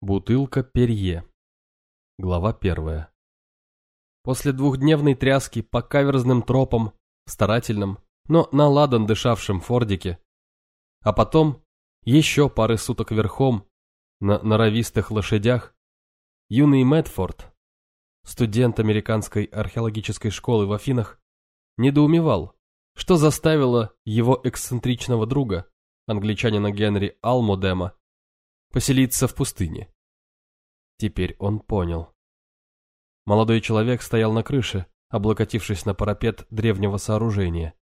Бутылка перье. Глава первая. После двухдневной тряски по каверзным тропам, в старательном, но наладан дышавшем фордике, а потом еще пары суток верхом на норовистых лошадях, юный Мэтфорд, студент американской археологической школы в Афинах, недоумевал, что заставило его эксцентричного друга, англичанина Генри Алмодема, поселиться в пустыне. Теперь он понял. Молодой человек стоял на крыше, облокотившись на парапет древнего сооружения.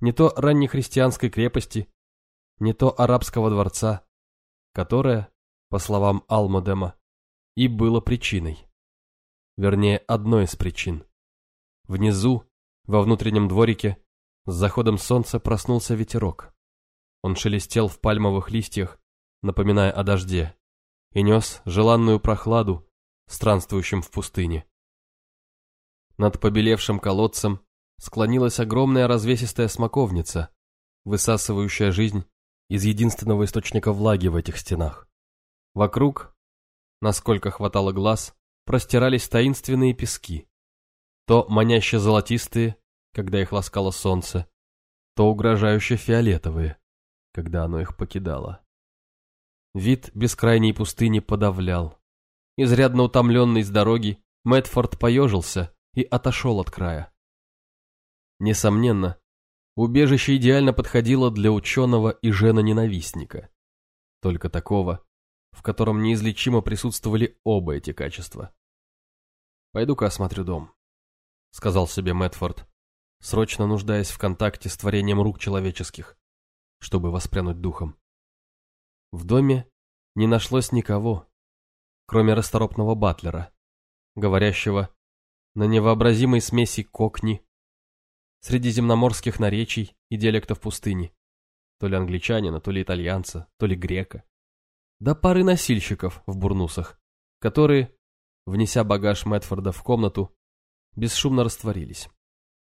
Не то раннехристианской крепости, не то арабского дворца, которое, по словам Алмадема, и было причиной. Вернее, одной из причин. Внизу, во внутреннем дворике, с заходом солнца проснулся ветерок. Он шелестел в пальмовых листьях, напоминая о дожде, и нес желанную прохладу странствующим в пустыне. Над побелевшим колодцем склонилась огромная развесистая смоковница, высасывающая жизнь из единственного источника влаги в этих стенах. Вокруг, насколько хватало глаз, простирались таинственные пески, то маняще золотистые, когда их ласкало солнце, то угрожающе фиолетовые, когда оно их покидало. Вид бескрайней пустыни подавлял. Изрядно утомленный с дороги, Мэтфорд поежился и отошел от края. Несомненно, убежище идеально подходило для ученого и жена-ненавистника. Только такого, в котором неизлечимо присутствовали оба эти качества. «Пойду-ка осмотрю дом», — сказал себе Мэтфорд, срочно нуждаясь в контакте с творением рук человеческих, чтобы воспрянуть духом. В доме не нашлось никого, кроме расторопного батлера, говорящего на невообразимой смеси кокни, средиземноморских наречий и диалектов пустыни, то ли англичанина, то ли итальянца, то ли грека, да пары носильщиков в бурнусах, которые, внеся багаж Мэтфорда в комнату, бесшумно растворились.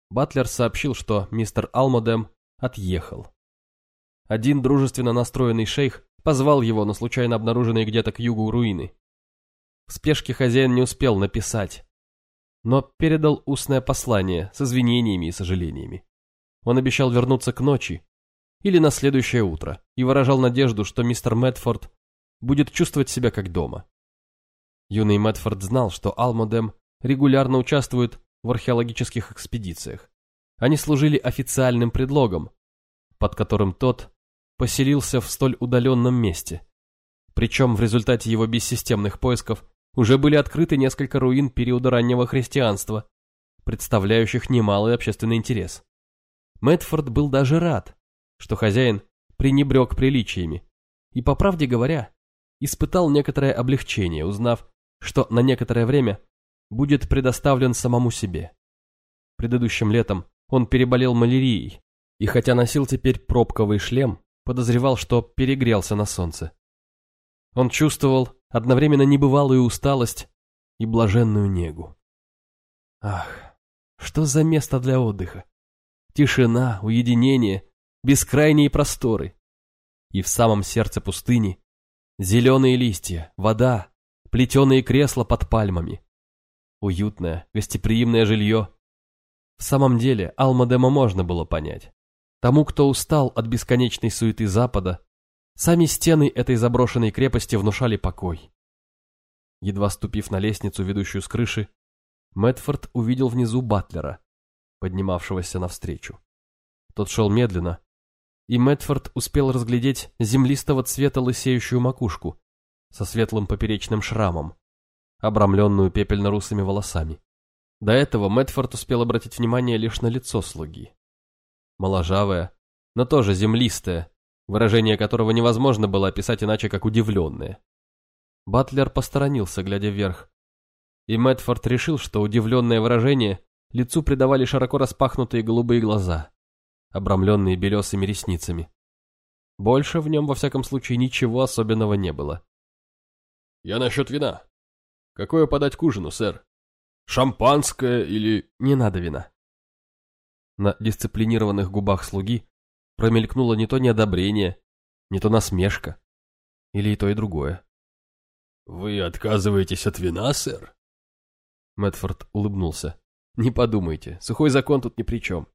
Батлер сообщил, что мистер Алмодем отъехал. Один дружественно настроенный шейх Позвал его на случайно обнаруженные где-то к югу руины. В спешке хозяин не успел написать, но передал устное послание с извинениями и сожалениями. Он обещал вернуться к ночи или на следующее утро и выражал надежду, что мистер Мэтфорд будет чувствовать себя как дома. Юный Мэтфорд знал, что Алмодем регулярно участвует в археологических экспедициях. Они служили официальным предлогом, под которым тот поселился в столь удаленном месте. Причем в результате его бессистемных поисков уже были открыты несколько руин периода раннего христианства, представляющих немалый общественный интерес. Мэтфорд был даже рад, что хозяин пренебрег приличиями, и, по правде говоря, испытал некоторое облегчение, узнав, что на некоторое время будет предоставлен самому себе. Предыдущим летом он переболел малярией, и хотя носил теперь пробковый шлем, подозревал, что перегрелся на солнце. Он чувствовал одновременно небывалую усталость и блаженную негу. Ах, что за место для отдыха! Тишина, уединение, бескрайние просторы. И в самом сердце пустыни зеленые листья, вода, плетеные кресла под пальмами. Уютное, гостеприимное жилье. В самом деле, Алмадема можно было понять. Тому, кто устал от бесконечной суеты Запада, сами стены этой заброшенной крепости внушали покой. Едва ступив на лестницу, ведущую с крыши, Мэтфорд увидел внизу Батлера, поднимавшегося навстречу. Тот шел медленно, и Мэтфорд успел разглядеть землистого цвета лысеющую макушку со светлым поперечным шрамом, обрамленную пепельно-русыми волосами. До этого Мэтфорд успел обратить внимание лишь на лицо слуги моложавое, но тоже землистое, выражение которого невозможно было описать иначе, как удивленное. Батлер посторонился, глядя вверх. И Мэтфорд решил, что удивленное выражение лицу придавали широко распахнутые голубые глаза, обрамленные белесыми ресницами. Больше в нем, во всяком случае, ничего особенного не было. «Я насчет вина. Какое подать к ужину, сэр? Шампанское или...» «Не надо вина. На дисциплинированных губах слуги промелькнуло не то неодобрение, не то насмешка, или и то, и другое. Вы отказываетесь от вина, сэр? Мэтфорд улыбнулся. Не подумайте, сухой закон тут ни при чем.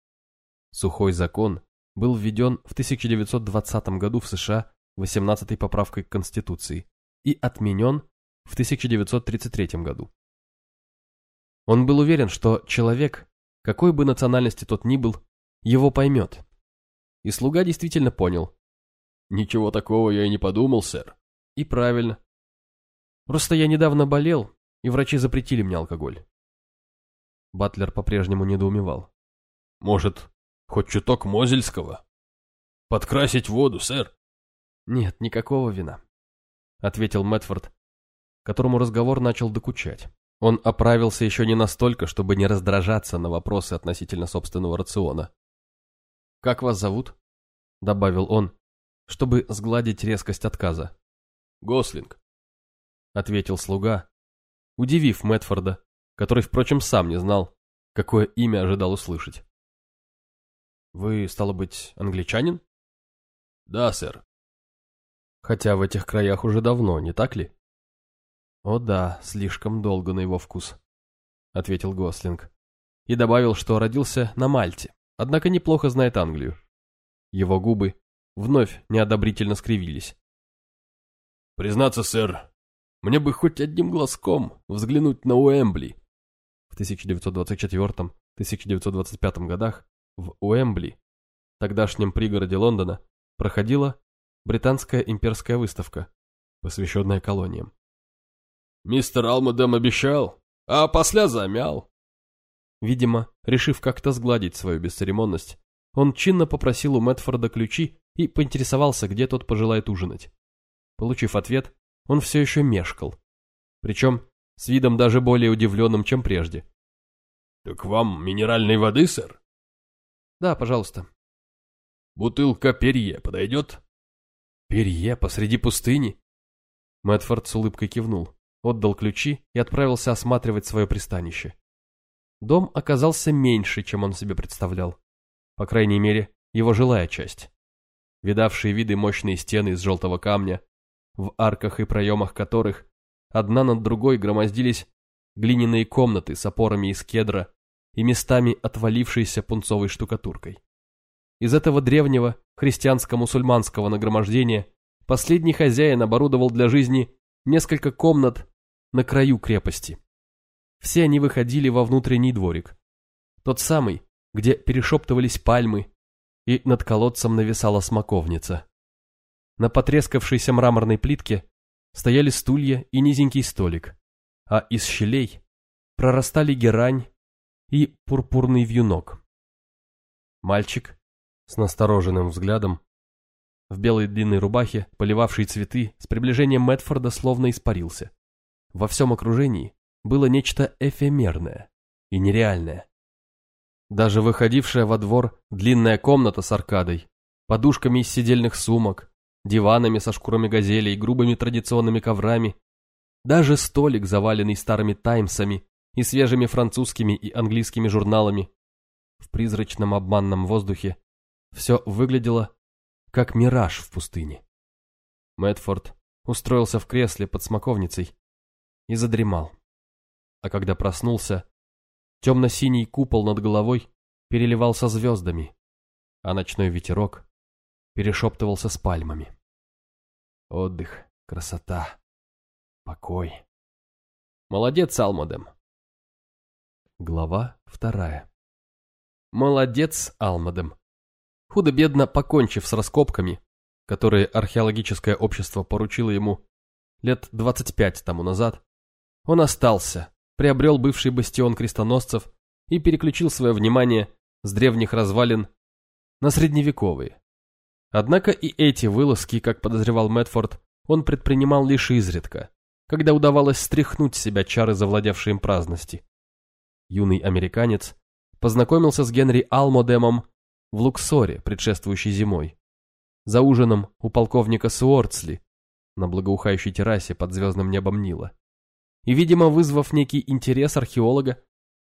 Сухой закон был введен в 1920 году в США 18-й поправкой к Конституции и отменен в 1933 году. Он был уверен, что человек, какой бы национальности тот ни был, его поймет. И слуга действительно понял. «Ничего такого я и не подумал, сэр». И правильно. Просто я недавно болел, и врачи запретили мне алкоголь. Батлер по-прежнему недоумевал. «Может, хоть чуток Мозельского? Подкрасить воду, сэр?» «Нет, никакого вина», — ответил Мэтфорд, которому разговор начал докучать. Он оправился еще не настолько, чтобы не раздражаться на вопросы относительно собственного рациона. «Как вас зовут?» — добавил он, чтобы сгладить резкость отказа. «Гослинг», — ответил слуга, удивив Мэтфорда, который, впрочем, сам не знал, какое имя ожидал услышать. «Вы, стало быть, англичанин?» «Да, сэр». «Хотя в этих краях уже давно, не так ли?» «О да, слишком долго на его вкус», — ответил Гослинг. И добавил, что родился на Мальте, однако неплохо знает Англию. Его губы вновь неодобрительно скривились. «Признаться, сэр, мне бы хоть одним глазком взглянуть на Уэмбли». В 1924-1925 годах в Уэмбли, тогдашнем пригороде Лондона, проходила британская имперская выставка, посвященная колониям. Мистер Алмадем обещал, а после замял. Видимо, решив как-то сгладить свою бесцеремонность, он чинно попросил у Мэтфорда ключи и поинтересовался, где тот пожелает ужинать. Получив ответ, он все еще мешкал. Причем с видом даже более удивленным, чем прежде. «Так вам минеральной воды, сэр?» «Да, пожалуйста». «Бутылка перье подойдет?» «Перье посреди пустыни?» Мэтфорд с улыбкой кивнул отдал ключи и отправился осматривать свое пристанище. Дом оказался меньше, чем он себе представлял. По крайней мере, его жилая часть. Видавшие виды мощные стены из желтого камня, в арках и проемах которых одна над другой громоздились глиняные комнаты с опорами из кедра и местами отвалившейся пунцовой штукатуркой. Из этого древнего христианско-мусульманского нагромождения последний хозяин оборудовал для жизни несколько комнат на краю крепости. Все они выходили во внутренний дворик. Тот самый, где перешептывались пальмы, и над колодцем нависала смоковница. На потрескавшейся мраморной плитке стояли стулья и низенький столик, а из щелей прорастали герань и пурпурный вьюнок. Мальчик с настороженным взглядом в белой длинной рубахе, поливавший цветы, с приближением Мэтфорда словно испарился. Во всем окружении было нечто эфемерное и нереальное. Даже выходившая во двор длинная комната с аркадой, подушками из сидельных сумок, диванами со шкурами газелей, грубыми традиционными коврами, даже столик, заваленный старыми таймсами и свежими французскими и английскими журналами, в призрачном обманном воздухе, все выглядело как мираж в пустыне. Мэтфорд устроился в кресле под смоковницей и задремал. А когда проснулся, темно-синий купол над головой переливался звездами, а ночной ветерок перешептывался с пальмами. Отдых, красота, покой. Молодец, Алмадем. Глава вторая. Молодец, Алмадем. Худо-бедно покончив с раскопками, которые археологическое общество поручило ему лет 25 тому назад, он остался, приобрел бывший бастион крестоносцев и переключил свое внимание с древних развалин на средневековые. Однако и эти вылазки, как подозревал Мэтфорд, он предпринимал лишь изредка, когда удавалось стряхнуть с себя чары завладевшей им праздности. Юный американец познакомился с Генри Алмодемом в Луксоре, предшествующей зимой. За ужином у полковника Суортсли на благоухающей террасе под звездным небом Нила. И, видимо, вызвав некий интерес археолога,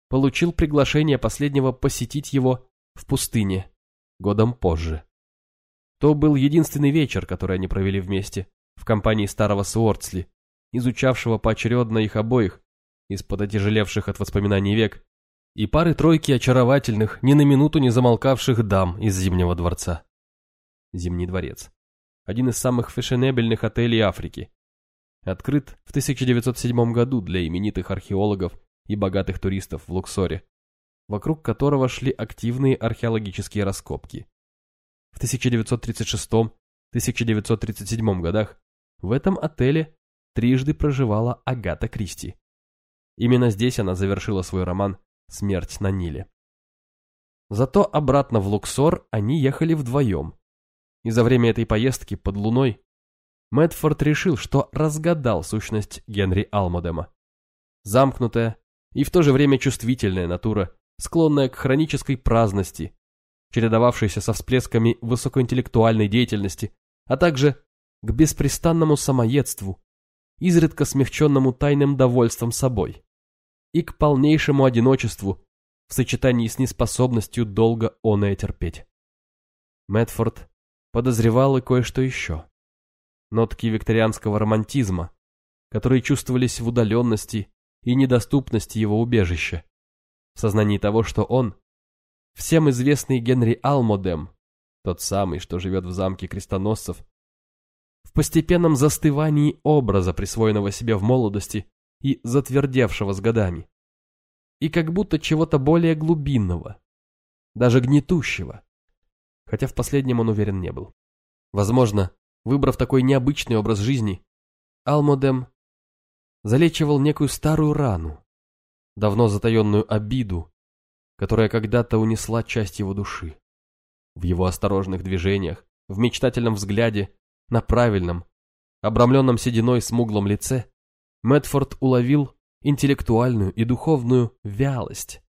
получил приглашение последнего посетить его в пустыне годом позже. То был единственный вечер, который они провели вместе, в компании старого Суортсли, изучавшего поочередно их обоих, из-под отяжелевших от воспоминаний век, и пары-тройки очаровательных, ни на минуту не замолкавших дам из Зимнего дворца. Зимний дворец. Один из самых фешенебельных отелей Африки. Открыт в 1907 году для именитых археологов и богатых туристов в Луксоре, вокруг которого шли активные археологические раскопки. В 1936-1937 годах в этом отеле трижды проживала Агата Кристи. Именно здесь она завершила свой роман «Смерть на Ниле». Зато обратно в Луксор они ехали вдвоем. И за время этой поездки под луной Мэтфорд решил, что разгадал сущность Генри Алмодема. Замкнутая и в то же время чувствительная натура, склонная к хронической праздности, чередовавшейся со всплесками высокоинтеллектуальной деятельности, а также к беспрестанному самоедству, изредка смягченному тайным довольством собой, и к полнейшему одиночеству в сочетании с неспособностью долго оное терпеть. Мэтфорд подозревал и кое-что еще. Нотки викторианского романтизма, которые чувствовались в удаленности и недоступности его убежища, в сознании того, что он, всем известный Генри Алмодем, тот самый, что живет в замке крестоносцев, в постепенном застывании образа, присвоенного себе в молодости и затвердевшего с годами, и как будто чего-то более глубинного, даже гнетущего, хотя в последнем он уверен не был. Возможно, выбрав такой необычный образ жизни, Алмодем залечивал некую старую рану, давно затаенную обиду, которая когда-то унесла часть его души. В его осторожных движениях, в мечтательном взгляде на правильном, обрамленном сединой смуглом лице, Мэтфорд уловил интеллектуальную и духовную вялость,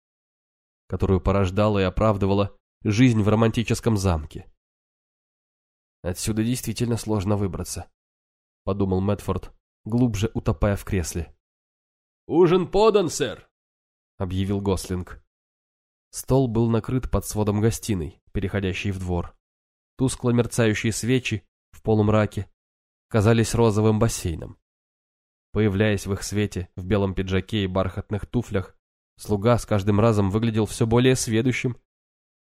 которую порождала и оправдывала жизнь в романтическом замке. «Отсюда действительно сложно выбраться», — подумал Мэтфорд, глубже утопая в кресле. «Ужин подан, сэр», — объявил Гослинг. Стол был накрыт под сводом гостиной, переходящей в двор. Тускло мерцающие свечи в полумраке, казались розовым бассейном. Появляясь в их свете, в белом пиджаке и бархатных туфлях, слуга с каждым разом выглядел все более сведущим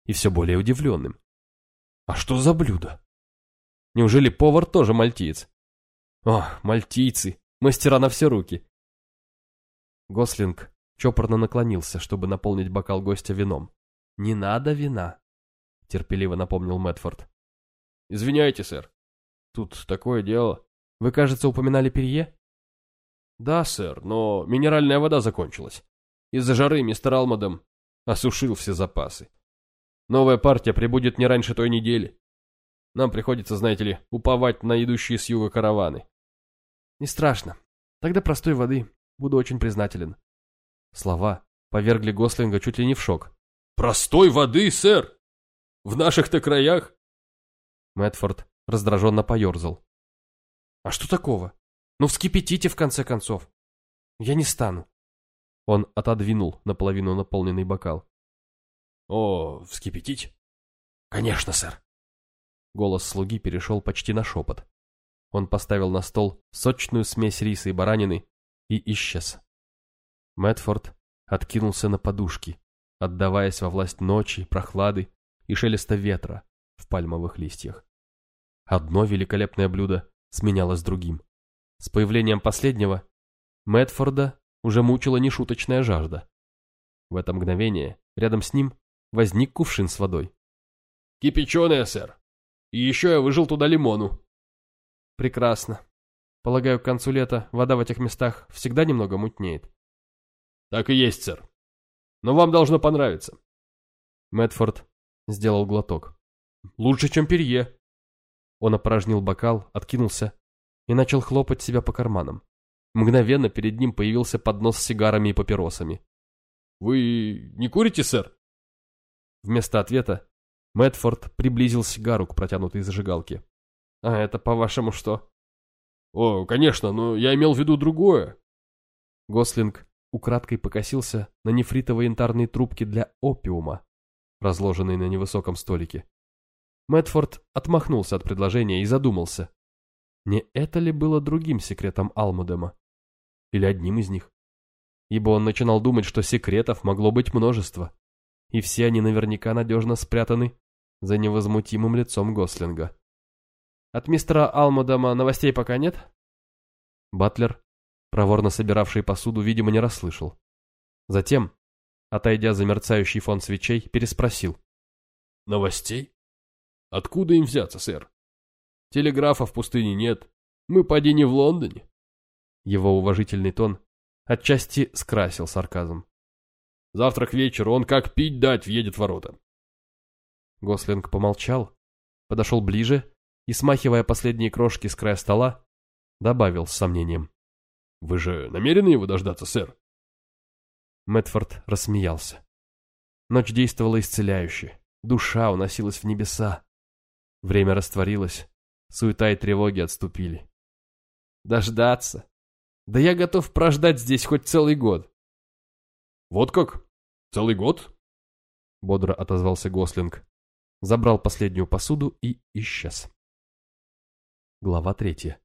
и все более удивленным. А что за блюдо? Неужели повар тоже мальтиец? О, мальтийцы, мастера на все руки. Гослинг чопорно наклонился, чтобы наполнить бокал гостя вином. «Не надо вина», — терпеливо напомнил Мэтфорд. «Извиняйте, сэр», Тут такое дело. Вы, кажется, упоминали перье? Да, сэр, но минеральная вода закончилась. Из-за жары мистер Алмадом осушил все запасы. Новая партия прибудет не раньше той недели. Нам приходится, знаете ли, уповать на идущие с юга караваны. Не страшно. Тогда простой воды. Буду очень признателен. Слова повергли Гослинга чуть ли не в шок. Простой воды, сэр? В наших-то краях? Мэтфорд раздраженно поерзал. «А что такого? Ну вскипятите, в конце концов. Я не стану». Он отодвинул наполовину наполненный бокал. «О, вскипятить?» «Конечно, сэр». Голос слуги перешел почти на шепот. Он поставил на стол сочную смесь риса и баранины и исчез. Мэтфорд откинулся на подушки, отдаваясь во власть ночи, прохлады и шелеста ветра в пальмовых листьях. Одно великолепное блюдо сменялось другим. С появлением последнего Мэтфорда уже мучила нешуточная жажда. В это мгновение рядом с ним возник кувшин с водой. «Кипяченая, сэр. И еще я выжил туда лимону». «Прекрасно. Полагаю, к концу лета вода в этих местах всегда немного мутнеет». «Так и есть, сэр. Но вам должно понравиться». Мэтфорд сделал глоток. «Лучше, чем перье», он опорожнил бокал, откинулся и начал хлопать себя по карманам. Мгновенно перед ним появился поднос с сигарами и папиросами. «Вы не курите, сэр?» Вместо ответа Мэтфорд приблизил сигару к протянутой зажигалке. «А это, по-вашему, что?» «О, конечно, но я имел в виду другое». Гослинг украдкой покосился на нефритовые янтарные трубки для опиума, разложенные на невысоком столике. Мэтфорд отмахнулся от предложения и задумался. Не это ли было другим секретом Алмудема? или одним из них. Ибо он начинал думать, что секретов могло быть множество, и все они наверняка надежно спрятаны за невозмутимым лицом Гослинга. «От мистера Алмадама новостей пока нет?» Батлер, проворно собиравший посуду, видимо, не расслышал. Затем, отойдя за мерцающий фон свечей, переспросил. «Новостей? Откуда им взяться, сэр? Телеграфа в пустыне нет. Мы поди не в Лондоне». Его уважительный тон отчасти скрасил сарказм. «Завтра к вечеру он как пить дать въедет в ворота». Гослинг помолчал, подошел ближе и, смахивая последние крошки с края стола, добавил с сомнением. «Вы же намерены его дождаться, сэр?» Мэтфорд рассмеялся. Ночь действовала исцеляюще, душа уносилась в небеса. Время растворилось, суета и тревоги отступили. «Дождаться? Да я готов прождать здесь хоть целый год». «Вот как? Целый год?» Бодро отозвался Гослинг, забрал последнюю посуду и исчез. Глава третья.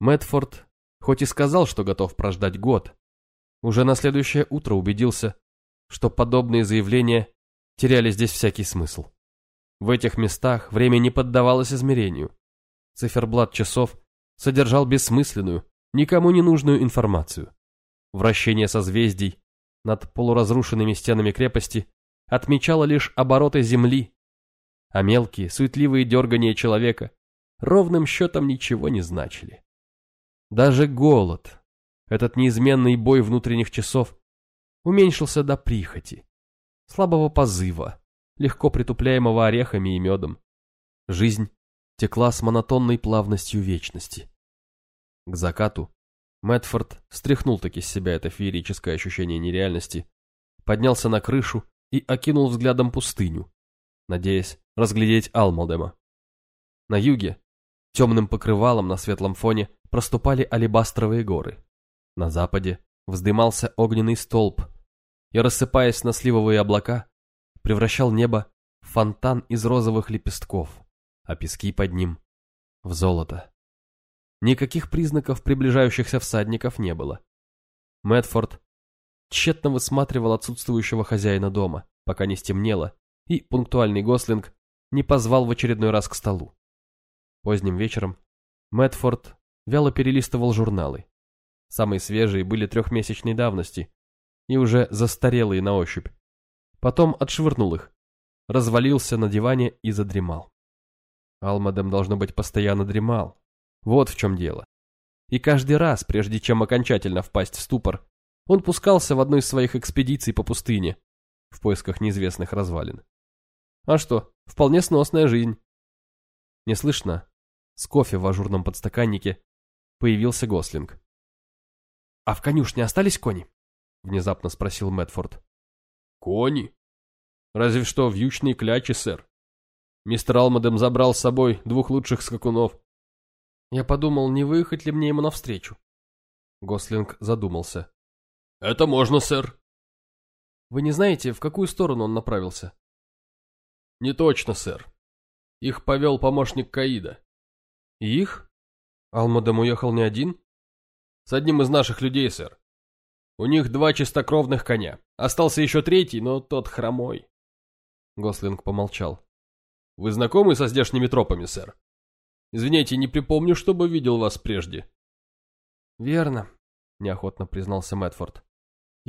Мэтфорд, хоть и сказал, что готов прождать год, уже на следующее утро убедился, что подобные заявления теряли здесь всякий смысл. В этих местах время не поддавалось измерению. Циферблат часов содержал бессмысленную, никому не нужную информацию. Вращение созвездий над полуразрушенными стенами крепости отмечало лишь обороты Земли, а мелкие, суетливые дергания человека ровным счетом ничего не значили. Даже голод, этот неизменный бой внутренних часов, уменьшился до прихоти, слабого позыва, легко притупляемого орехами и медом. Жизнь текла с монотонной плавностью вечности. К закату Мэтфорд стряхнул таки с себя это феерическое ощущение нереальности, поднялся на крышу и окинул взглядом пустыню, надеясь разглядеть Алмалдема. На юге, темным покрывалом на светлом фоне, проступали алебастровые горы. На западе вздымался огненный столб и, рассыпаясь на сливовые облака, превращал небо в фонтан из розовых лепестков, а пески под ним — в золото. Никаких признаков приближающихся всадников не было. Мэтфорд тщетно высматривал отсутствующего хозяина дома, пока не стемнело, и пунктуальный Гослинг не позвал в очередной раз к столу. Поздним вечером Мэтфорд вяло перелистывал журналы. Самые свежие были трехмесячной давности и уже застарелые на ощупь. Потом отшвырнул их, развалился на диване и задремал. Алмадем, должно быть, постоянно дремал. Вот в чем дело. И каждый раз, прежде чем окончательно впасть в ступор, он пускался в одну из своих экспедиций по пустыне в поисках неизвестных развалин. А что, вполне сносная жизнь. Неслышно, с кофе в ажурном подстаканнике, появился Гослинг. «А в конюшне остались кони?» — внезапно спросил Мэтфорд. «Кони? Разве что вьючные клячи, сэр. Мистер Алмадем забрал с собой двух лучших скакунов». Я подумал, не выехать ли мне ему навстречу. Гослинг задумался. «Это можно, сэр». «Вы не знаете, в какую сторону он направился?» «Не точно, сэр. Их повел помощник Каида». «Их? Алмадем уехал не один?» С одним из наших людей, сэр. У них два чистокровных коня. Остался еще третий, но тот хромой. Гослинг помолчал. Вы знакомы со здешними тропами, сэр? Извините, не припомню, чтобы видел вас прежде. Верно, неохотно признался Мэтфорд.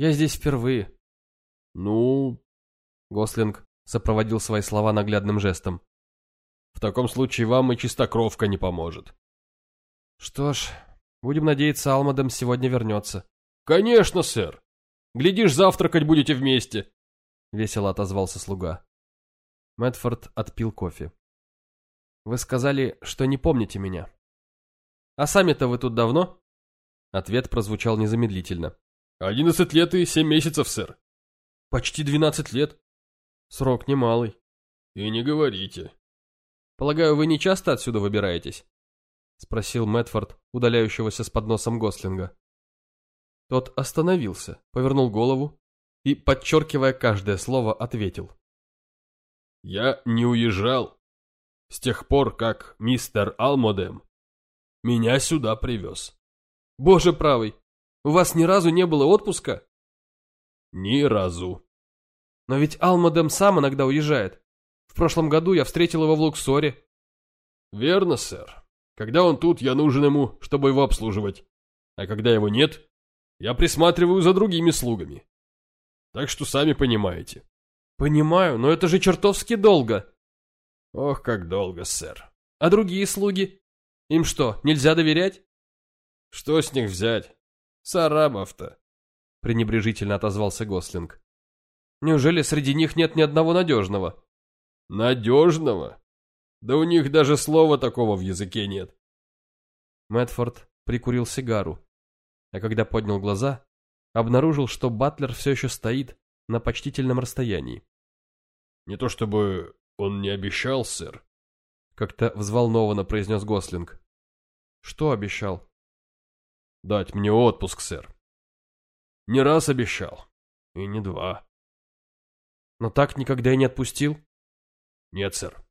Я здесь впервые. Ну... Гослинг сопроводил свои слова наглядным жестом. В таком случае вам и чистокровка не поможет. Что ж, Будем надеяться, Алмадем сегодня вернется. Конечно, сэр. Глядишь, завтракать будете вместе. Весело отозвался слуга. Мэтфорд отпил кофе. Вы сказали, что не помните меня. А сами-то вы тут давно? Ответ прозвучал незамедлительно. Одиннадцать лет и семь месяцев, сэр. Почти двенадцать лет. Срок немалый. И не говорите. Полагаю, вы не часто отсюда выбираетесь? — спросил Мэтфорд, удаляющегося с подносом Гослинга. Тот остановился, повернул голову и, подчеркивая каждое слово, ответил. «Я не уезжал с тех пор, как мистер Алмодем меня сюда привез». «Боже правый, У вас ни разу не было отпуска? Ни разу. Но ведь Алмадем сам иногда уезжает. В прошлом году я встретил его в Луксоре. Верно, сэр. Когда он тут, я нужен ему, чтобы его обслуживать. А когда его нет, я присматриваю за другими слугами. Так что сами понимаете. Понимаю, но это же чертовски долго. Ох, как долго, сэр. А другие слуги? Им что, нельзя доверять? Что с них взять? С арабов-то. Пренебрежительно отозвался Гослинг. Неужели среди них нет ни одного надежного? Надежного? Да у них даже слова такого в языке нет. Мэтфорд прикурил сигару, а когда поднял глаза, обнаружил, что Батлер все еще стоит на почтительном расстоянии. Не то чтобы он не обещал, сэр. Как-то взволнованно произнес Гослинг. Что обещал? Дать мне отпуск, сэр. Не раз обещал. И не два. Но так никогда и не отпустил? Нет, сэр.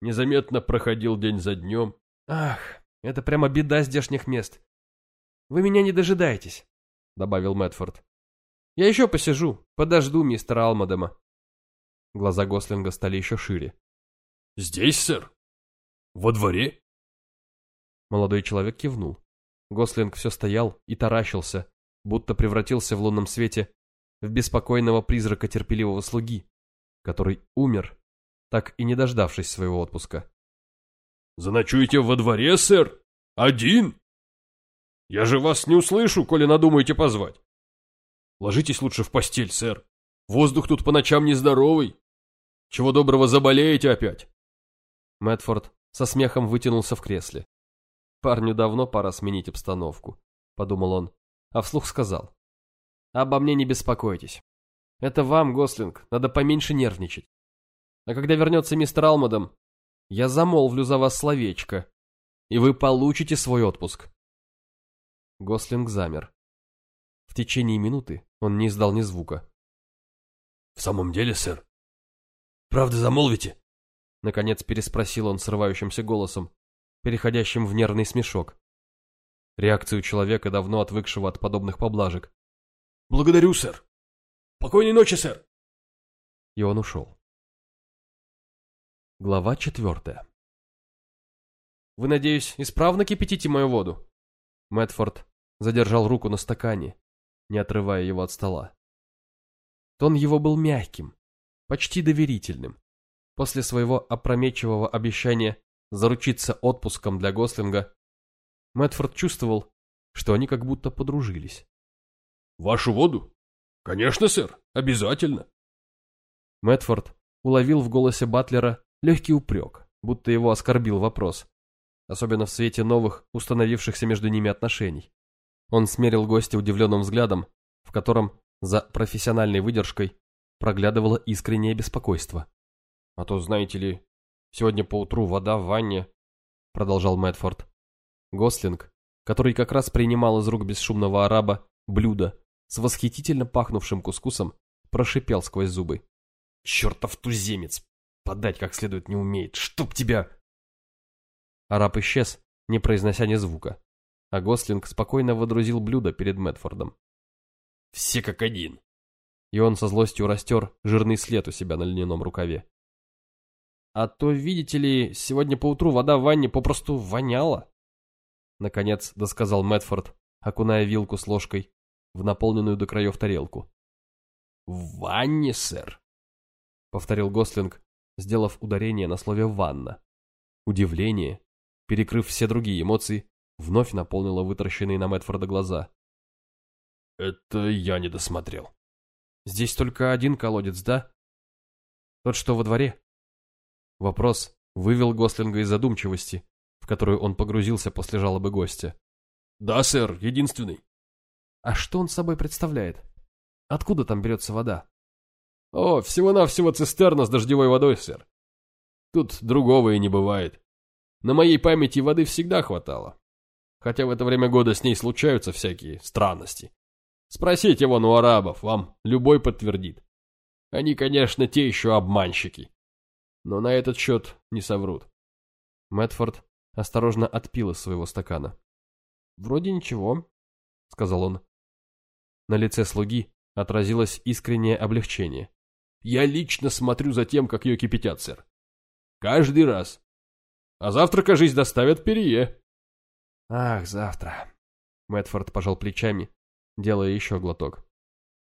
Незаметно проходил день за днем. Ах, это прямо беда здешних мест. Вы меня не дожидаетесь, добавил Мэтфорд. Я еще посижу, подожду мистера Алмадема. Глаза Гослинга стали еще шире. «Здесь, сэр? Во дворе?» Молодой человек кивнул. Гослинг все стоял и таращился, будто превратился в лунном свете в беспокойного призрака терпеливого слуги, который умер, так и не дождавшись своего отпуска. «Заночуете во дворе, сэр? Один? Я же вас не услышу, коли надумаете позвать. Ложитесь лучше в постель, сэр. Воздух тут по ночам нездоровый. Чего доброго заболеете опять?» Мэтфорд со смехом вытянулся в кресле. «Парню давно пора сменить обстановку», — подумал он, а вслух сказал. «Обо мне не беспокойтесь. Это вам, Гослинг, надо поменьше нервничать. А когда вернется мистер Алмадом, я замолвлю за вас словечко, и вы получите свой отпуск». Гослинг замер. В течение минуты он не издал ни звука. «В самом деле, сэр? Правда замолвите?» Наконец переспросил он срывающимся голосом, переходящим в нервный смешок. Реакцию человека, давно отвыкшего от подобных поблажек. «Благодарю, сэр. Покойной ночи, сэр!» И он ушел. Глава четвертая. «Вы, надеюсь, исправно кипятите мою воду?» Мэтфорд задержал руку на стакане, не отрывая его от стола. Тон его был мягким, почти доверительным. После своего опрометчивого обещания заручиться отпуском для Гослинга, Мэтфорд чувствовал, что они как будто подружились. «Вашу воду? Конечно, сэр, обязательно!» Мэтфорд уловил в голосе Батлера легкий упрек, будто его оскорбил вопрос, особенно в свете новых, установившихся между ними отношений. Он смерил гостя удивленным взглядом, в котором за профессиональной выдержкой проглядывало искреннее беспокойство. «А то, знаете ли, сегодня поутру вода в ванне», — продолжал Мэтфорд. Гослинг, который как раз принимал из рук бесшумного араба блюдо с восхитительно пахнувшим кускусом, прошипел сквозь зубы. «Чертов туземец! Подать как следует не умеет! Чтоб тебя!» Араб исчез, не произнося ни звука, а Гослинг спокойно водрузил блюдо перед Мэтфордом. «Все как один!» И он со злостью растер жирный след у себя на льняном рукаве. А то, видите ли, сегодня поутру вода в ванне попросту воняла. Наконец досказал Мэтфорд, окуная вилку с ложкой в наполненную до краев тарелку. «В ванне, сэр?» — повторил Гослинг, сделав ударение на слове «ванна». Удивление, перекрыв все другие эмоции, вновь наполнило вытаращенные на Мэтфорда глаза. «Это я не досмотрел». «Здесь только один колодец, да? Тот, что во дворе?» Вопрос вывел Гослинга из задумчивости, в которую он погрузился после жалобы гостя. «Да, сэр, единственный». «А что он собой представляет? Откуда там берется вода?» «О, всего-навсего цистерна с дождевой водой, сэр. Тут другого и не бывает. На моей памяти воды всегда хватало. Хотя в это время года с ней случаются всякие странности. Спросите вон у арабов, вам любой подтвердит. Они, конечно, те еще обманщики но на этот счет не соврут. Мэтфорд осторожно отпил из своего стакана. Вроде ничего. сказал он. На лице слуги отразилось искреннее облегчение. «Я лично смотрю за тем, как ее кипятят, сэр. Каждый раз. А завтра, кажись, доставят перье». «Ах, завтра». Мэтфорд пожал плечами, делая еще глоток.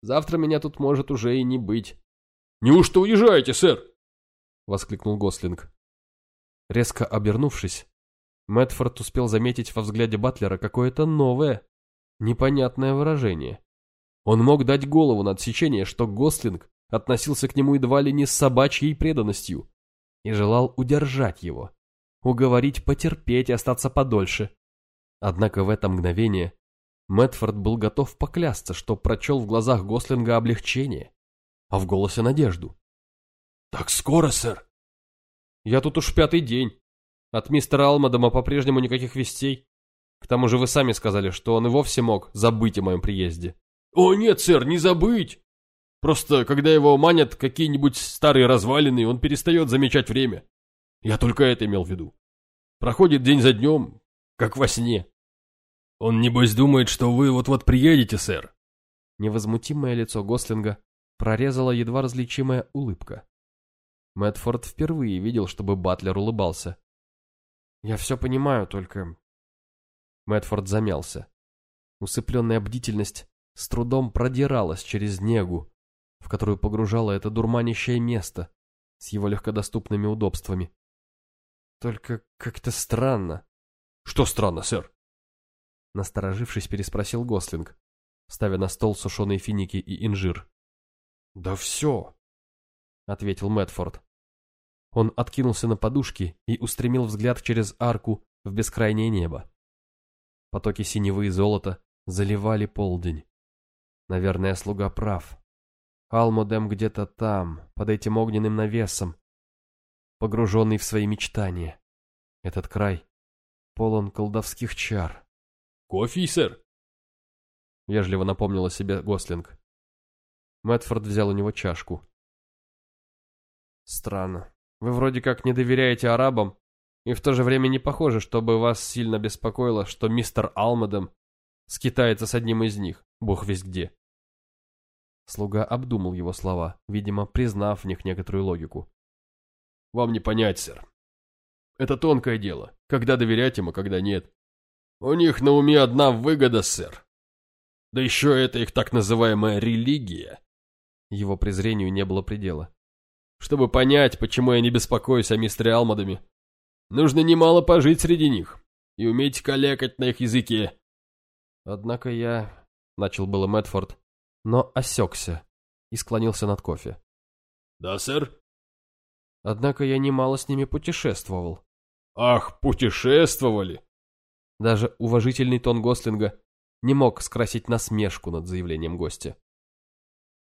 «Завтра меня тут может уже и не быть». «Неужто уезжаете, сэр?» — воскликнул Гослинг. Резко обернувшись, Мэтфорд успел заметить во взгляде Батлера какое-то новое, непонятное выражение. Он мог дать голову на отсечение, что Гослинг относился к нему едва ли не с собачьей преданностью и желал удержать его, уговорить потерпеть и остаться подольше. Однако в это мгновение Мэтфорд был готов поклясться, что прочел в глазах Гослинга облегчение, а в голосе надежду. «Так скоро, сэр?» «Я тут уж пятый день. От мистера Алмадома по-прежнему никаких вестей. К тому же вы сами сказали, что он и вовсе мог забыть о моем приезде». «О, нет, сэр, не забыть! Просто, когда его манят какие-нибудь старые развалины, он перестает замечать время. Я только это имел в виду. Проходит день за днем, как во сне. Он, небось, думает, что вы вот-вот приедете, сэр». Невозмутимое лицо Гослинга прорезала едва различимая улыбка. Мэтфорд впервые видел, чтобы Батлер улыбался. «Я все понимаю, только...» Мэтфорд замялся. Усыпленная бдительность с трудом продиралась через негу, в которую погружало это дурманящее место с его легкодоступными удобствами. Только как-то странно. Что странно, сэр? Насторожившись, переспросил Гослинг, ставя на стол сушеные финики и инжир. Да все, ответил Мэтфорд. Он откинулся на подушки и устремил взгляд через арку в бескрайнее небо. Потоки синевы и золота заливали полдень. Наверное, слуга прав. Алмодем где-то там, под этим огненным навесом, погруженный в свои мечтания. Этот край полон колдовских чар. «Кофе, сэр?» — вежливо напомнила себе Гослинг. Мэтфорд взял у него чашку. «Странно. Вы вроде как не доверяете арабам, и в то же время не похоже, чтобы вас сильно беспокоило, что мистер Алмадем скитается с одним из них, бог весть где. Слуга обдумал его слова, видимо, признав в них некоторую логику. «Вам не понять, сэр. Это тонкое дело, когда доверять им, а когда нет. У них на уме одна выгода, сэр. Да еще это их так называемая религия». Его презрению не было предела. «Чтобы понять, почему я не беспокоюсь о мистере Алмадами, нужно немало пожить среди них и уметь калекать на их языке». «Однако я...» — начал было Мэтфорд, но осекся и склонился над кофе. «Да, сэр?» «Однако я немало с ними путешествовал». «Ах, путешествовали!» Даже уважительный тон Гослинга не мог скрасить насмешку над заявлением гостя.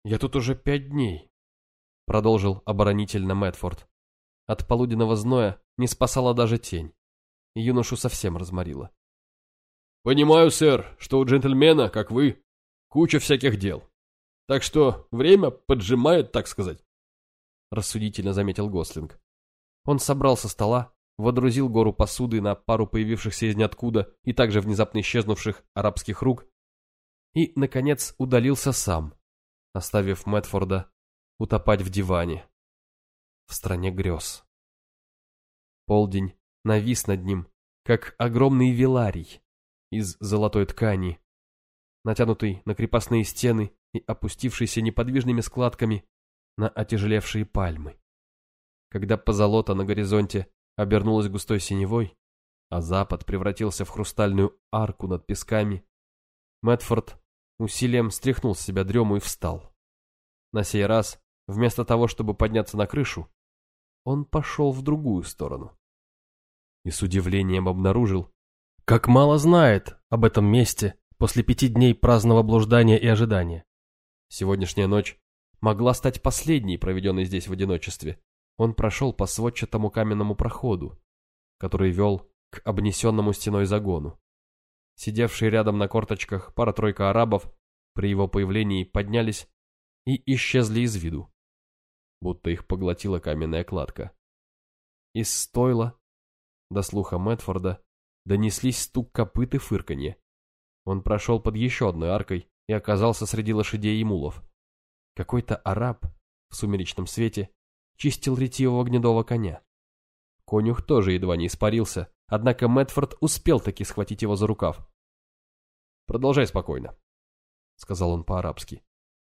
«Я тут уже пять дней», — продолжил оборонительно Мэтфорд. От полуденного зноя не спасала даже тень. Юношу совсем разморило. «Понимаю, сэр, что у джентльмена, как вы, Куча всяких дел. Так что время поджимает, так сказать. Рассудительно заметил Гослинг. Он собрал со стола, водрузил гору посуды на пару появившихся из ниоткуда и также внезапно исчезнувших арабских рук и, наконец, удалился сам, оставив Мэтфорда утопать в диване. В стране грез. Полдень навис над ним, как огромный веларий из золотой ткани, натянутый на крепостные стены и опустившийся неподвижными складками на отяжелевшие пальмы. Когда позолота на горизонте обернулась густой синевой, а запад превратился в хрустальную арку над песками, Мэтфорд усилием стряхнул с себя дрему и встал. На сей раз, вместо того, чтобы подняться на крышу, он пошел в другую сторону. И с удивлением обнаружил, как мало знает об этом месте после пяти дней праздного блуждания и ожидания. Сегодняшняя ночь могла стать последней, проведенной здесь в одиночестве. Он прошел по сводчатому каменному проходу, который вел к обнесенному стеной загону. Сидевшие рядом на корточках пара-тройка арабов при его появлении поднялись и исчезли из виду, будто их поглотила каменная кладка. Из стойла до слуха Мэтфорда донеслись стук копыт и фырканье. Он прошел под еще одной аркой и оказался среди лошадей и мулов. Какой-то араб в сумеречном свете чистил ретивого гнедого коня. Конюх тоже едва не испарился, однако Мэтфорд успел таки схватить его за рукав. «Продолжай спокойно», — сказал он по-арабски.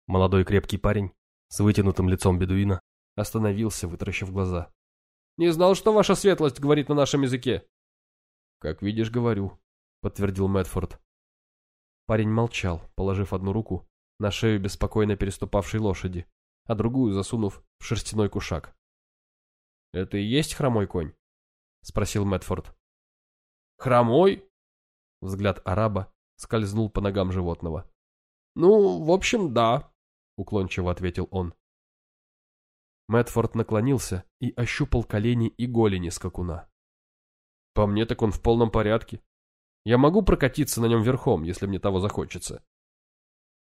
Молодой крепкий парень с вытянутым лицом бедуина остановился, вытаращив глаза. «Не знал, что ваша светлость говорит на нашем языке». «Как видишь, говорю», — подтвердил Мэтфорд. Парень молчал, положив одну руку на шею беспокойно переступавшей лошади, а другую засунув в шерстяной кушак. «Это и есть хромой конь?» — спросил Мэтфорд. «Хромой?» Взгляд араба скользнул по ногам животного. «Ну, в общем, да», — уклончиво ответил он. Мэтфорд наклонился и ощупал колени и голени скакуна. «По мне так он в полном порядке. Я могу прокатиться на нем верхом, если мне того захочется».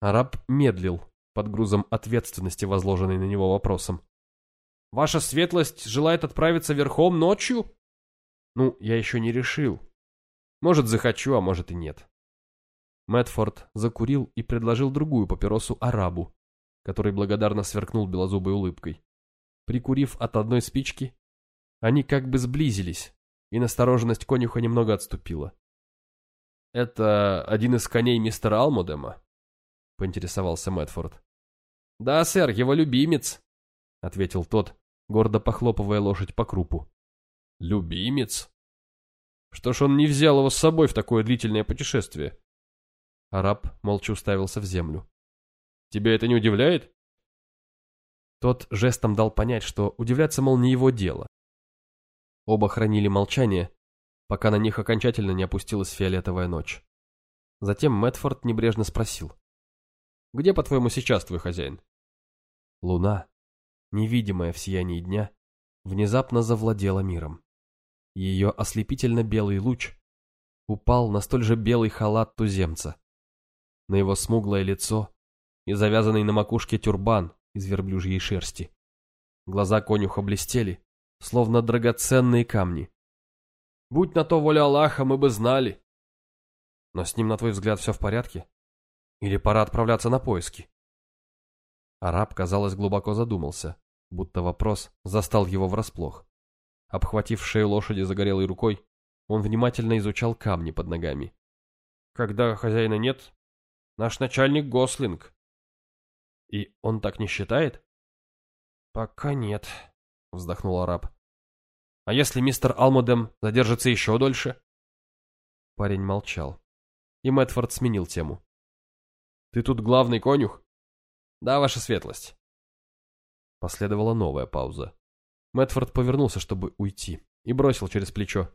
Араб медлил под грузом ответственности, возложенной на него вопросом. «Ваша светлость желает отправиться верхом ночью?» «Ну, я еще не решил. Может, захочу, а может и нет». Мэтфорд закурил и предложил другую папиросу арабу, который благодарно сверкнул белозубой улыбкой. Прикурив от одной спички, они как бы сблизились, и настороженность конюха немного отступила. «Это один из коней мистера Алмудема?» — поинтересовался Мэтфорд. «Да, сэр, его любимец», — ответил тот, гордо похлопывая лошадь по крупу. «Любимец? Что ж он не взял его с собой в такое длительное путешествие?» Араб молча уставился в землю. «Тебя это не удивляет?» Тот жестом дал понять, что удивляться, мол, не его дело. Оба хранили молчание, пока на них окончательно не опустилась фиолетовая ночь. Затем Мэтфорд небрежно спросил. «Где, по-твоему, сейчас твой хозяин?» Луна, невидимая в сиянии дня, внезапно завладела миром. Ее ослепительно-белый луч упал на столь же белый халат туземца, на его смуглое лицо и завязанный на макушке тюрбан из верблюжьей шерсти. Глаза конюха блестели, словно драгоценные камни. «Будь на то воля Аллаха, мы бы знали!» «Но с ним, на твой взгляд, все в порядке? Или пора отправляться на поиски?» Араб, казалось, глубоко задумался, будто вопрос застал его врасплох. Обхватив шею лошади загорелой рукой, он внимательно изучал камни под ногами. «Когда хозяина нет, Наш начальник Гослинг. И он так не считает? Пока нет, вздохнул араб. А если мистер Алмудем задержится еще дольше? Парень молчал. И Мэтфорд сменил тему. Ты тут главный конюх? Да, ваша светлость. Последовала новая пауза. Мэтфорд повернулся, чтобы уйти, и бросил через плечо.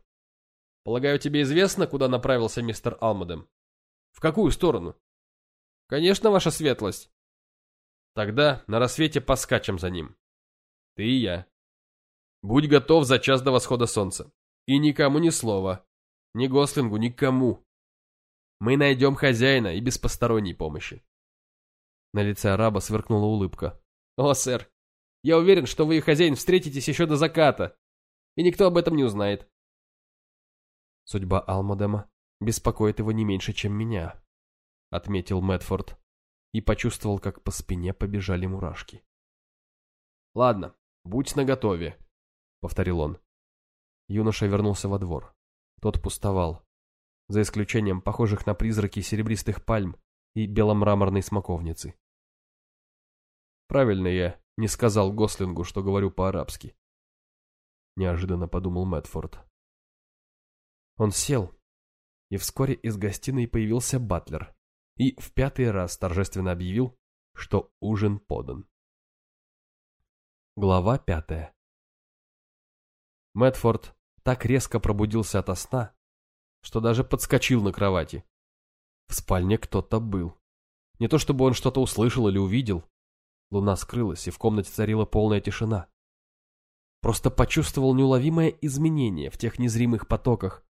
«Полагаю, тебе известно, куда направился мистер Алмудем? В какую сторону?» Конечно, ваша светлость. Тогда на рассвете поскачем за ним. Ты и я. Будь готов за час до восхода солнца. И никому ни слова. Ни Гослингу, никому. Мы найдем хозяина и без посторонней помощи. На лице араба сверкнула улыбка. О, сэр, я уверен, что вы и хозяин встретитесь еще до заката. И никто об этом не узнает. Судьба Алмадема беспокоит его не меньше, чем меня. — отметил Мэтфорд и почувствовал, как по спине побежали мурашки. «Ладно, будь наготове», — повторил он. Юноша вернулся во двор. Тот пустовал, за исключением похожих на призраки серебристых пальм и беломраморной смоковницы. «Правильно я не сказал Гослингу, что говорю по-арабски», — неожиданно подумал Мэтфорд. Он сел, и вскоре из гостиной появился Батлер и в пятый раз торжественно объявил, что ужин подан. Глава пятая Мэтфорд так резко пробудился ото сна, что даже подскочил на кровати. В спальне кто-то был. Не то чтобы он что-то услышал или увидел. Луна скрылась, и в комнате царила полная тишина. Просто почувствовал неуловимое изменение в тех незримых потоках,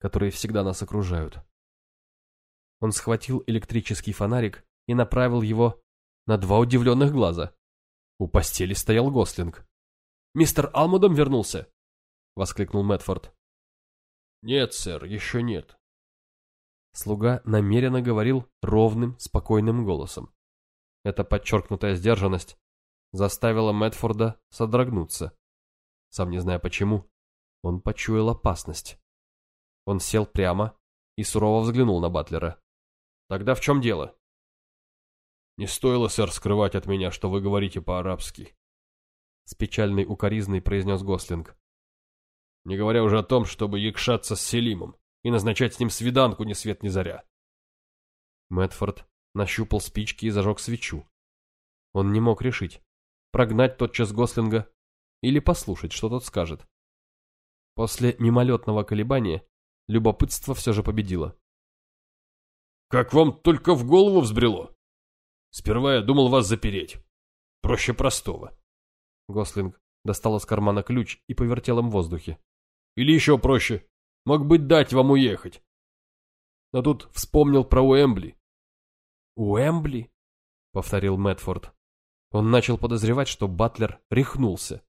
которые всегда нас окружают. Он схватил электрический фонарик и направил его на два удивленных глаза. У постели стоял Гослинг. «Мистер Алмудом вернулся?» — воскликнул Мэтфорд. «Нет, сэр, еще нет». Слуга намеренно говорил ровным, спокойным голосом. Эта подчеркнутая сдержанность заставила Мэтфорда содрогнуться. Сам не зная почему, он почуял опасность. Он сел прямо и сурово взглянул на Батлера. «Тогда в чем дело?» «Не стоило, сэр, скрывать от меня, что вы говорите по-арабски», — с печальной укоризной произнес Гослинг. «Не говоря уже о том, чтобы якшаться с Селимом и назначать с ним свиданку ни свет ни заря». Мэтфорд нащупал спички и зажег свечу. Он не мог решить, прогнать тотчас Гослинга или послушать, что тот скажет. После мимолетного колебания любопытство все же победило. «Как вам только в голову взбрело? Сперва я думал вас запереть. Проще простого». Гослинг достал из кармана ключ и повертел им в воздухе. «Или еще проще. Мог бы дать вам уехать. Но тут вспомнил про Уэмбли. «Уэмбли?» — повторил Мэтфорд. Он начал подозревать, что Батлер рехнулся.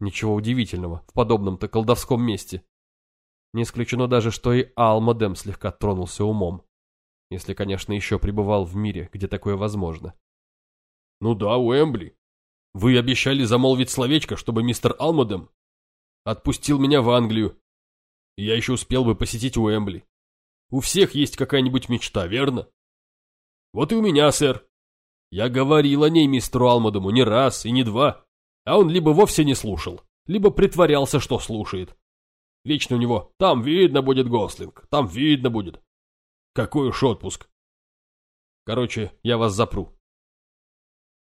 Ничего удивительного в подобном-то колдовском месте. Не исключено даже, что и Алмадем слегка тронулся умом. Если, конечно, еще пребывал в мире, где такое возможно. «Ну да, Уэмбли. Вы обещали замолвить словечко, чтобы мистер Алмадем отпустил меня в Англию. я еще успел бы посетить Уэмбли. У всех есть какая-нибудь мечта, верно?» Вот и у меня, сэр. Я говорил о ней мистеру Алмадому не раз и не два, а он либо вовсе не слушал, либо притворялся, что слушает. Вечно у него «там видно будет Гослинг, там видно будет». Какой уж отпуск. Короче, я вас запру.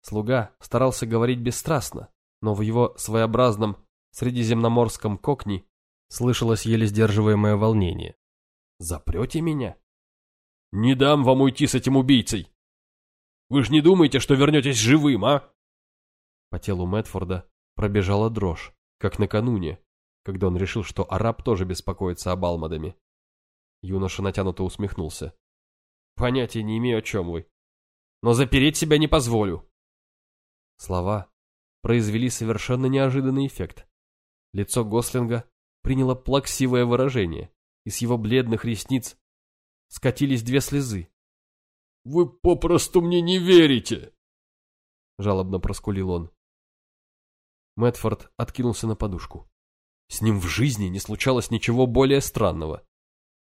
Слуга старался говорить бесстрастно, но в его своеобразном средиземноморском кокни слышалось еле сдерживаемое волнение. «Запрете меня?» Не дам вам уйти с этим убийцей. Вы же не думаете, что вернетесь живым, а? По телу Мэтфорда пробежала дрожь, как накануне, когда он решил, что араб тоже беспокоится об Алмадами. Юноша натянуто усмехнулся. Понятия не имею, о чем вы. Но запереть себя не позволю. Слова произвели совершенно неожиданный эффект. Лицо Гослинга приняло плаксивое выражение, и с его бледных ресниц скатились две слезы. «Вы попросту мне не верите!» Жалобно проскулил он. Мэтфорд откинулся на подушку. С ним в жизни не случалось ничего более странного.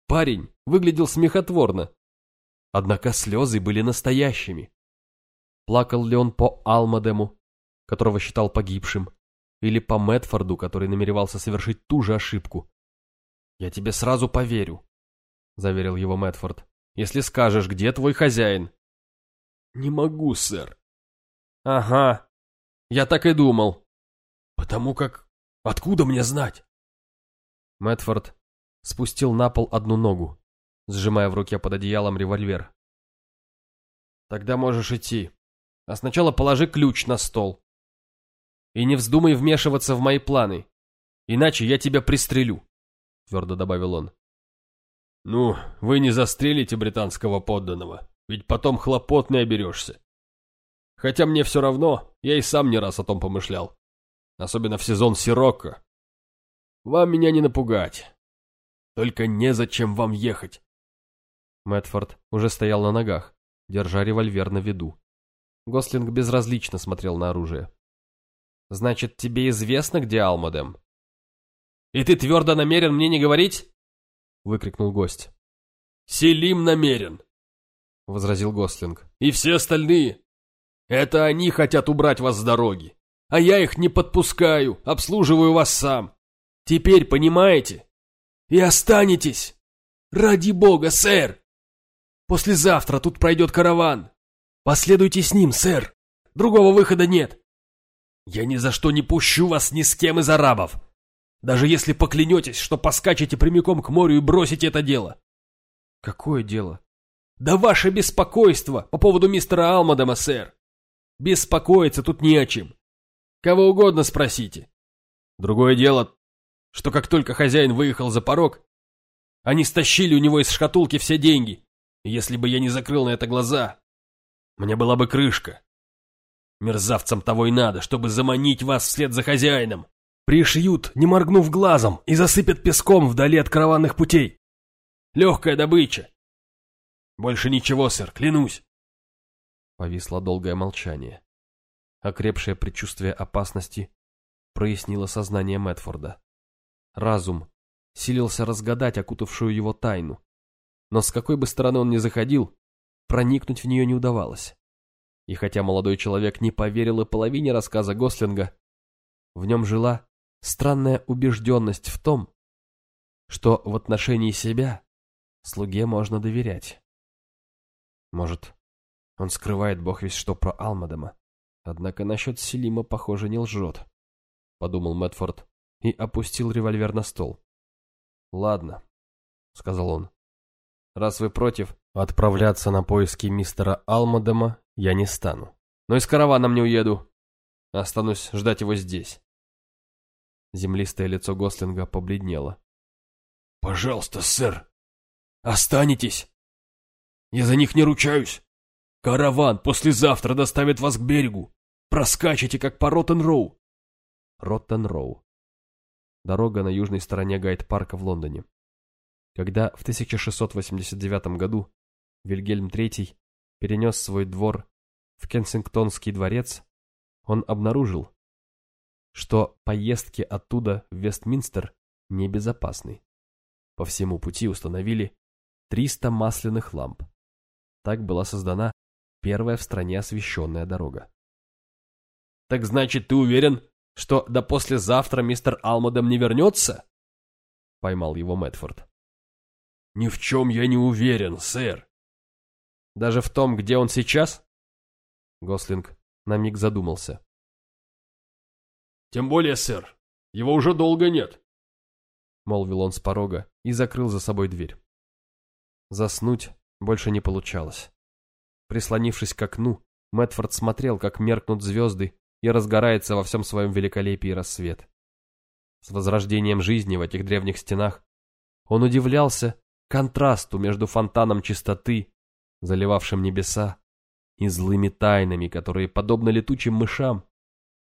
Парень выглядел смехотворно. Однако слезы были настоящими. Плакал ли он по Алмадему, которого считал погибшим, или по Мэтфорду, который намеревался совершить ту же ошибку? «Я тебе сразу поверю», — заверил его Мэтфорд. «Если скажешь, где твой хозяин?» «Не могу, сэр». «Ага, я так и думал». «Потому как... Откуда мне знать?» Мэтфорд спустил на пол одну ногу, сжимая в руке под одеялом револьвер. «Тогда можешь идти. А сначала положи ключ на стол. И не вздумай вмешиваться в мои планы, иначе я тебя пристрелю», — твердо добавил он. «Ну, вы не застрелите британского подданного, ведь потом хлопот не оберешься. Хотя мне все равно, я и сам не раз о том помышлял. Особенно в сезон сирокко. Вам меня не напугать. Только незачем вам ехать». Мэтфорд уже стоял на ногах, держа револьвер на виду. Гослинг безразлично смотрел на оружие. «Значит, тебе известно, где Алмадем?» «И ты твердо намерен мне не говорить?» выкрикнул гость. «Селим намерен!» — возразил Гослинг. «И все остальные! Это они хотят убрать вас с дороги, а я их не подпускаю, обслуживаю вас сам. Теперь понимаете? И останетесь! Ради бога, сэр! Послезавтра тут пройдет караван. Последуйте с ним, сэр. Другого выхода нет. Я ни за что не пущу вас ни с кем из арабов. Даже если поклянетесь, что поскачете прямиком к морю и бросите это дело. Какое дело? Да ваше беспокойство по поводу мистера Алмадама, сэр. Беспокоиться тут не о чем. Кого угодно спросите. Другое дело, что как только хозяин выехал за порог, они стащили у него из шкатулки все деньги. И если бы я не закрыл на это глаза, мне была бы крышка. Мерзавцам того и надо, чтобы заманить вас вслед за хозяином. Пришьют, не моргнув глазом, и засыпят песком вдали от караванных путей. Легкая добыча. Больше ничего, сэр, клянусь. Повисло долгое молчание. Окрепшее предчувствие опасности прояснило сознание Мэтфорда. Разум силился разгадать окутавшую его тайну, но с какой бы стороны он ни заходил, проникнуть в нее не удавалось. И хотя молодой человек не поверил и половине рассказа Гослинга, в нем жила странная убежденность в том, что в отношении себя слуге можно доверять. Может, он скрывает бог весь что про Алмадама, однако насчет Селима, похоже, не лжет, подумал Мэтфорд и опустил револьвер на стол. Ладно, сказал он, раз вы против, отправляться на поиски мистера Алмадама я не стану. Но и с караваном не уеду. Останусь ждать его здесь. Землистое лицо Гослинга побледнело. «Пожалуйста, сэр, останетесь. Я за них не ручаюсь. Караван послезавтра доставит вас к берегу. Проскачете, как по Роттен-Роу». Роттен-Роу. Дорога на южной стороне гайд-парка в Лондоне. Когда в 1689 году Вильгельм III перенес свой двор в Кенсингтонский дворец, он обнаружил, что поездки оттуда в Вестминстер небезопасны. По всему пути установили 300 масляных ламп. Так была создана первая в стране освещенная дорога. «Так значит, ты уверен, что до послезавтра мистер Алмадом не вернется?» Поймал его Мэтфорд. «Ни в чем я не уверен, сэр. Даже в том, где он сейчас? Гослинг на миг задумался. Тем более, сэр, его уже долго нет. Молвил он с порога и закрыл за собой дверь. Заснуть больше не получалось. Прислонившись к окну, Мэтфорд смотрел, как меркнут звезды и разгорается во всем своем великолепии рассвет. С возрождением жизни в этих древних стенах он удивлялся контрасту между фонтаном чистоты заливавшим небеса, и злыми тайнами, которые, подобно летучим мышам,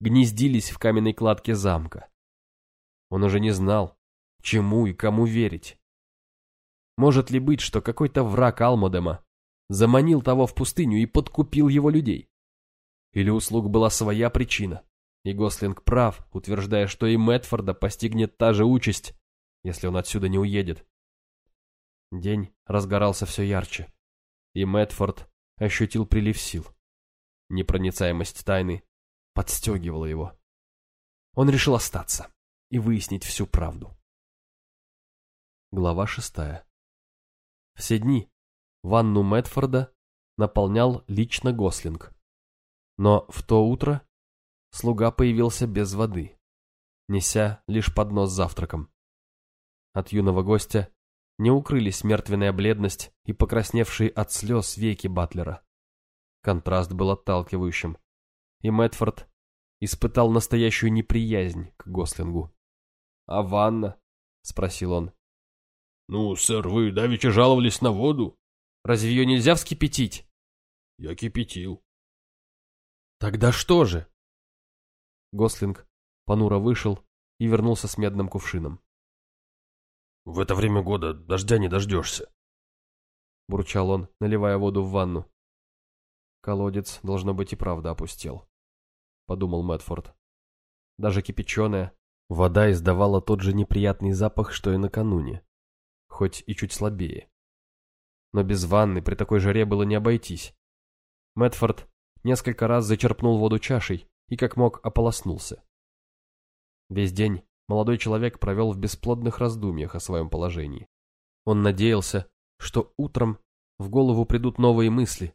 гнездились в каменной кладке замка. Он уже не знал, чему и кому верить. Может ли быть, что какой-то враг Алмодема заманил того в пустыню и подкупил его людей? Или у слуг была своя причина, и Гослинг прав, утверждая, что и Мэтфорда постигнет та же участь, если он отсюда не уедет? День разгорался все ярче и Мэтфорд ощутил прилив сил. Непроницаемость тайны подстегивала его. Он решил остаться и выяснить всю правду. Глава шестая. Все дни ванну Мэтфорда наполнял лично Гослинг. Но в то утро слуга появился без воды, неся лишь поднос с завтраком. От юного гостя не укрылись мертвенная бледность и покрасневшие от слез веки Батлера. Контраст был отталкивающим, и Мэтфорд испытал настоящую неприязнь к Гослингу. «А ванна?» — спросил он. «Ну, сэр, вы давеча жаловались на воду. Разве ее нельзя вскипятить?» «Я кипятил». «Тогда что же?» Гослинг понуро вышел и вернулся с медным кувшином. В это время года дождя не дождешься. Бурчал он, наливая воду в ванну. Колодец, должно быть, и правда опустел. Подумал Мэтфорд. Даже кипяченая, вода издавала тот же неприятный запах, что и накануне. Хоть и чуть слабее. Но без ванны при такой жаре было не обойтись. Мэтфорд несколько раз зачерпнул воду чашей и как мог ополоснулся. Весь день молодой человек провел в бесплодных раздумьях о своем положении. Он надеялся, что утром в голову придут новые мысли,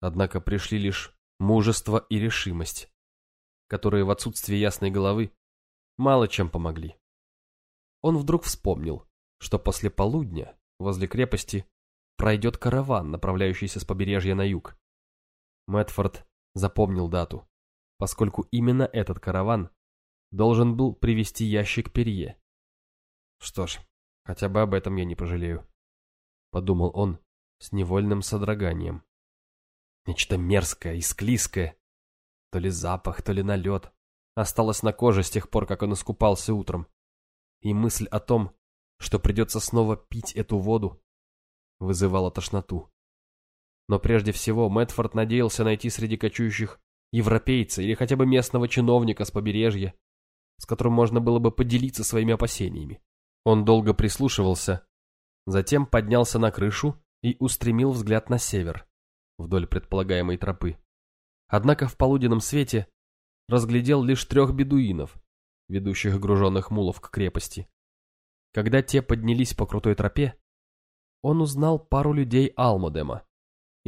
однако пришли лишь мужество и решимость, которые в отсутствии ясной головы мало чем помогли. Он вдруг вспомнил, что после полудня возле крепости пройдет караван, направляющийся с побережья на юг. Мэтфорд запомнил дату, поскольку именно этот караван должен был привезти ящик перье. Что ж, хотя бы об этом я не пожалею. Подумал он с невольным содроганием. Нечто мерзкое и склизкое, то ли запах, то ли налет, осталось на коже с тех пор, как он искупался утром. И мысль о том, что придется снова пить эту воду, вызывала тошноту. Но прежде всего Мэтфорд надеялся найти среди кочующих европейца или хотя бы местного чиновника с побережья, с которым можно было бы поделиться своими опасениями. Он долго прислушивался, затем поднялся на крышу и устремил взгляд на север, вдоль предполагаемой тропы. Однако в полуденном свете разглядел лишь трех бедуинов, ведущих груженных мулов к крепости. Когда те поднялись по крутой тропе, он узнал пару людей Алмадема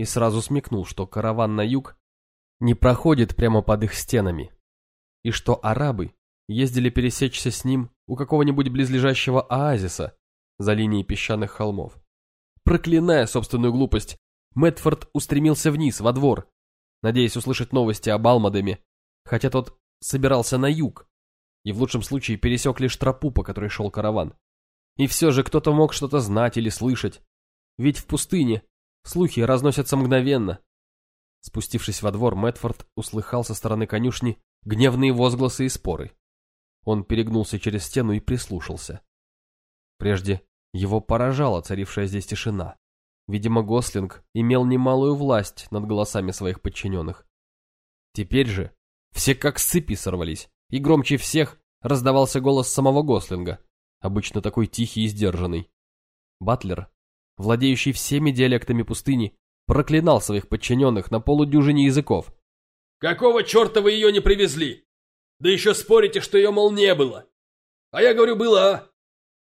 и сразу смекнул, что караван на юг не проходит прямо под их стенами, и что арабы ездили пересечься с ним у какого-нибудь близлежащего оазиса за линией песчаных холмов. Проклиная собственную глупость, Мэтфорд устремился вниз, во двор, надеясь услышать новости об Алмадеме, хотя тот собирался на юг и в лучшем случае пересек лишь тропу, по которой шел караван. И все же кто-то мог что-то знать или слышать, ведь в пустыне слухи разносятся мгновенно. Спустившись во двор, Мэтфорд услыхал со стороны конюшни гневные возгласы и споры. Он перегнулся через стену и прислушался. Прежде его поражала царившая здесь тишина. Видимо, Гослинг имел немалую власть над голосами своих подчиненных. Теперь же все как с цепи сорвались, и громче всех раздавался голос самого Гослинга, обычно такой тихий и сдержанный. Батлер, владеющий всеми диалектами пустыни, проклинал своих подчиненных на полудюжине языков. «Какого черта вы ее не привезли? Да еще спорите, что ее, мол, не было. А я говорю, была.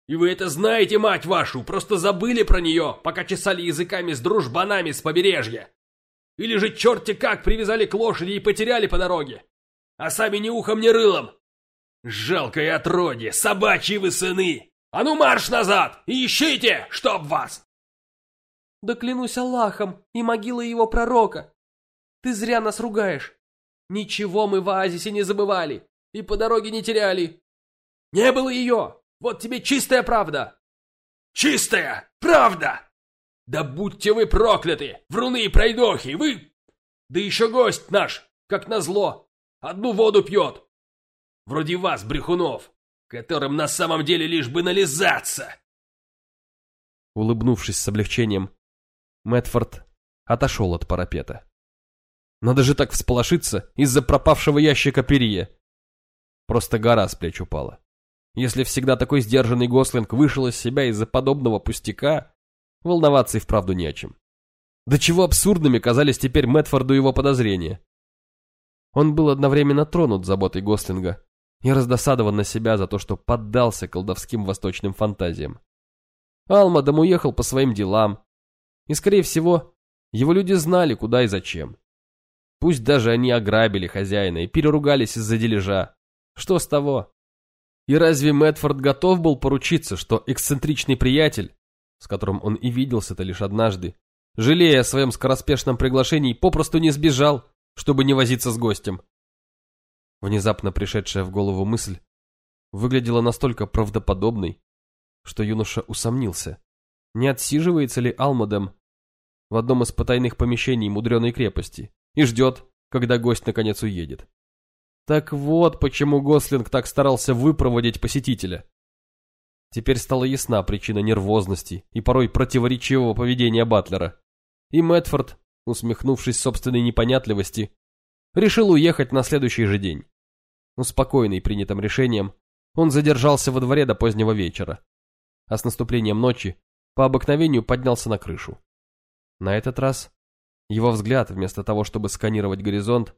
И вы это знаете, мать вашу, просто забыли про нее, пока чесали языками с дружбанами с побережья. Или же черти как привязали к лошади и потеряли по дороге. А сами ни ухом, ни рылом. Жалкое отродье, собачьи вы сыны. А ну марш назад и ищите, чтоб вас! Да клянусь Аллахом и могилой его пророка. Ты зря нас ругаешь. Ничего мы в оазисе не забывали и по дороге не теряли. Не было ее. Вот тебе чистая правда. Чистая правда! Да будьте вы прокляты, вруны и пройдохи, вы... Да еще гость наш, как назло, одну воду пьет. Вроде вас, брехунов, которым на самом деле лишь бы нализаться. Улыбнувшись с облегчением, Мэтфорд отошел от парапета. Надо же так всполошиться из-за пропавшего ящика перья. Просто гора с плеч упала. Если всегда такой сдержанный Гослинг вышел из себя из-за подобного пустяка, волноваться и вправду не о чем. До чего абсурдными казались теперь Мэтфорду его подозрения. Он был одновременно тронут заботой Гослинга и раздосадован на себя за то, что поддался колдовским восточным фантазиям. Алмадом уехал по своим делам, и, скорее всего, его люди знали, куда и зачем. Пусть даже они ограбили хозяина и переругались из-за дележа. Что с того? И разве Мэтфорд готов был поручиться, что эксцентричный приятель, с которым он и виделся-то лишь однажды, жалея о своем скороспешном приглашении, попросту не сбежал, чтобы не возиться с гостем? Внезапно пришедшая в голову мысль выглядела настолько правдоподобной, что юноша усомнился, не отсиживается ли Алмадем в одном из потайных помещений мудреной крепости и ждет, когда гость наконец уедет. Так вот, почему Гослинг так старался выпроводить посетителя. Теперь стала ясна причина нервозности и порой противоречивого поведения Батлера. И Мэтфорд, усмехнувшись собственной непонятливости, решил уехать на следующий же день. Успокоенный принятым решением, он задержался во дворе до позднего вечера, а с наступлением ночи по обыкновению поднялся на крышу. На этот раз его взгляд, вместо того, чтобы сканировать горизонт,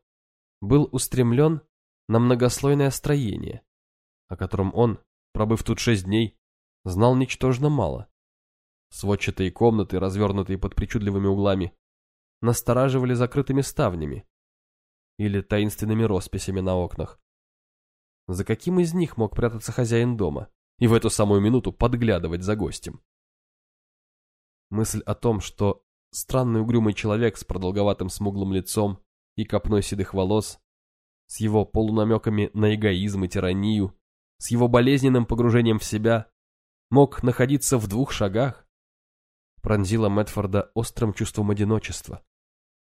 был устремлен на многослойное строение, о котором он, пробыв тут шесть дней, знал ничтожно мало. Сводчатые комнаты, развернутые под причудливыми углами, настораживали закрытыми ставнями или таинственными росписями на окнах. За каким из них мог прятаться хозяин дома и в эту самую минуту подглядывать за гостем? Мысль о том, что Странный угрюмый человек с продолговатым смуглым лицом и копной седых волос, с его полунамеками на эгоизм и тиранию, с его болезненным погружением в себя, мог находиться в двух шагах, пронзила Мэтфорда острым чувством одиночества.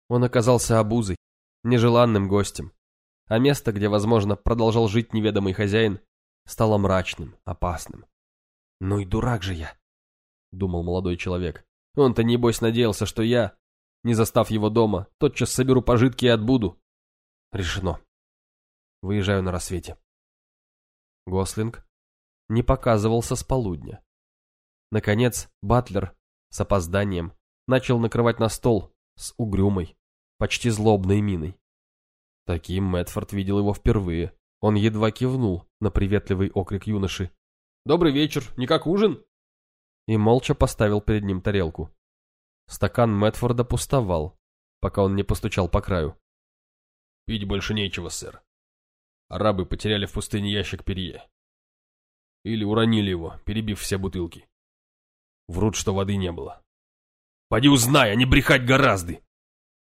Он оказался обузой, нежеланным гостем, а место, где, возможно, продолжал жить неведомый хозяин, стало мрачным, опасным. «Ну и дурак же я!» — думал молодой человек. Он-то, небось, надеялся, что я, Не застав его дома, тотчас соберу пожитки и отбуду. Решено. Выезжаю на рассвете. Гослинг не показывался с полудня. Наконец, Батлер с опозданием начал накрывать на стол с угрюмой, почти злобной миной. Таким Мэтфорд видел его впервые. Он едва кивнул на приветливый окрик юноши. «Добрый вечер, не как ужин?» И молча поставил перед ним тарелку. Стакан Мэтфорда пустовал, пока он не постучал по краю. «Пить больше нечего, сэр. Арабы потеряли в пустыне ящик перье. Или уронили его, перебив все бутылки. Врут, что воды не было. Поди узнай, а не брехать гораздо!»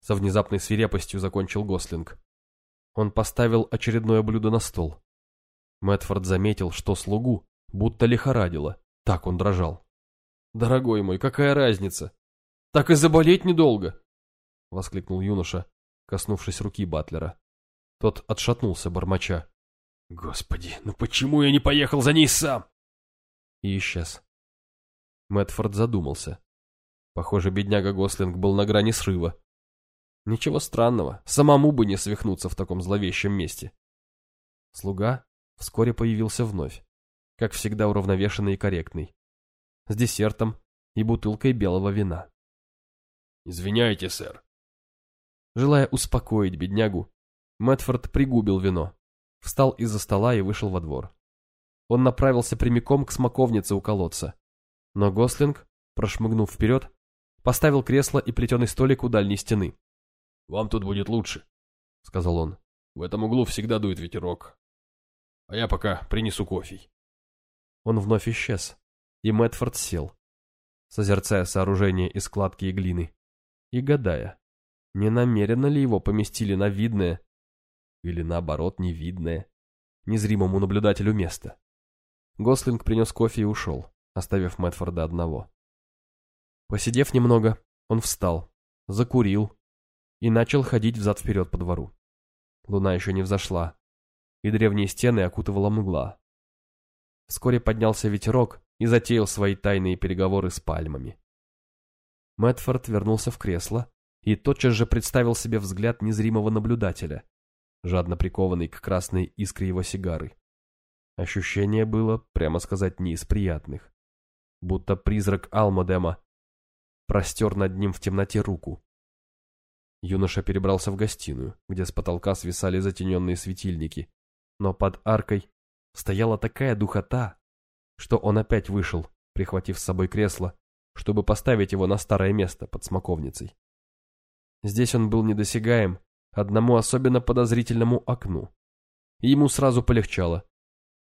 Со внезапной свирепостью закончил Гослинг. Он поставил очередное блюдо на стол. Мэтфорд заметил, что слугу будто лихорадило. Так он дрожал. «Дорогой мой, какая разница? Так и заболеть недолго!» — воскликнул юноша, коснувшись руки Батлера. Тот отшатнулся, бормоча. «Господи, ну почему я не поехал за ней сам?» И исчез. Мэтфорд задумался. Похоже, бедняга Гослинг был на грани срыва. Ничего странного, самому бы не свихнуться в таком зловещем месте. Слуга вскоре появился вновь, как всегда уравновешенный и корректный, с десертом и бутылкой белого вина. «Извиняйте, сэр». Желая успокоить беднягу, Мэтфорд пригубил вино, встал из-за стола и вышел во двор. Он направился прямиком к смоковнице у колодца, но Гослинг, прошмыгнув вперед, поставил кресло и плетеный столик у дальней стены. «Вам тут будет лучше», — сказал он. «В этом углу всегда дует ветерок. А я пока принесу кофе». Он вновь исчез, и Мэтфорд сел, созерцая сооружение из складки и глины, и гадая, не намеренно ли его поместили на видное, или наоборот невидное, незримому наблюдателю место. Гослинг принес кофе и ушел, оставив Мэтфорда одного. Посидев немного, он встал, закурил и начал ходить взад-вперед по двору. Луна еще не взошла, и древние стены окутывала мгла. Вскоре поднялся ветерок и затеял свои тайные переговоры с пальмами. Мэтфорд вернулся в кресло и тотчас же представил себе взгляд незримого наблюдателя, жадно прикованный к красной искре его сигары. Ощущение было, прямо сказать, не из приятных. Будто призрак Алмадема простер над ним в темноте руку, Юноша перебрался в гостиную, где с потолка свисали затененные светильники, но под аркой стояла такая духота, что он опять вышел, прихватив с собой кресло, чтобы поставить его на старое место под смоковницей. Здесь он был недосягаем одному особенно подозрительному окну. И ему сразу полегчало,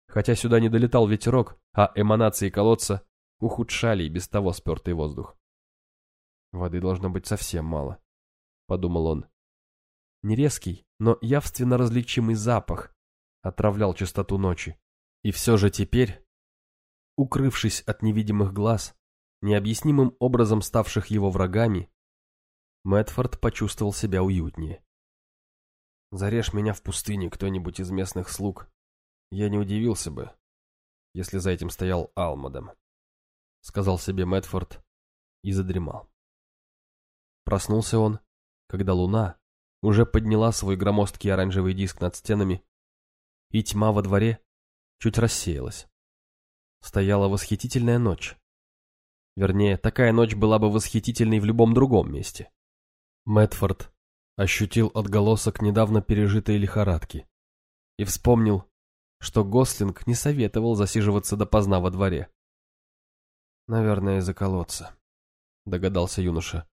хотя сюда не долетал ветерок, а эманации колодца ухудшали и без того спертый воздух. Воды должно быть совсем мало. — подумал он. Нерезкий, но явственно различимый запах отравлял чистоту ночи. И все же теперь, укрывшись от невидимых глаз, необъяснимым образом ставших его врагами, Мэтфорд почувствовал себя уютнее. «Зарежь меня в пустыне кто-нибудь из местных слуг, я не удивился бы, если за этим стоял Алмадом», — сказал себе Мэтфорд и задремал. Проснулся он когда луна уже подняла свой громоздкий оранжевый диск над стенами, и тьма во дворе чуть рассеялась. Стояла восхитительная ночь. Вернее, такая ночь была бы восхитительной в любом другом месте. Мэтфорд ощутил отголосок недавно пережитой лихорадки и вспомнил, что Гослинг не советовал засиживаться допоздна во дворе. «Наверное, из-за колодца», — догадался юноша.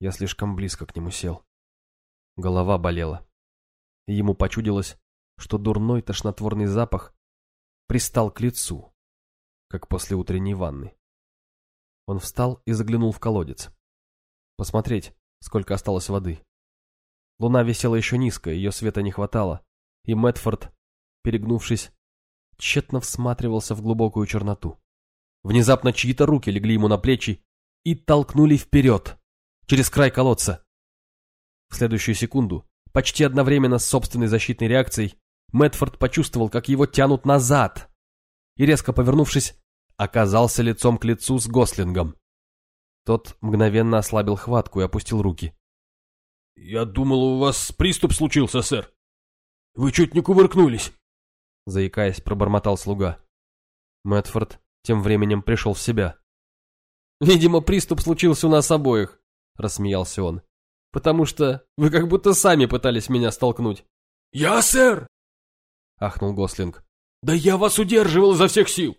Я слишком близко к нему сел. Голова болела. И ему почудилось, что дурной тошнотворный запах пристал к лицу, как после утренней ванны. Он встал и заглянул в колодец. Посмотреть, сколько осталось воды. Луна висела еще низко, ее света не хватало, и Мэтфорд, перегнувшись, тщетно всматривался в глубокую черноту. Внезапно чьи-то руки легли ему на плечи и толкнули вперед через край колодца. В следующую секунду, почти одновременно с собственной защитной реакцией, Мэтфорд почувствовал, как его тянут назад, и, резко повернувшись, оказался лицом к лицу с Гослингом. Тот мгновенно ослабил хватку и опустил руки. «Я думал, у вас приступ случился, сэр. Вы чуть не кувыркнулись!» Заикаясь, пробормотал слуга. Мэтфорд тем временем пришел в себя. «Видимо, приступ случился у нас обоих», — рассмеялся он. «Потому что вы как будто сами пытались меня столкнуть». «Я, сэр!» — ахнул Гослинг. «Да я вас удерживал изо всех сил!»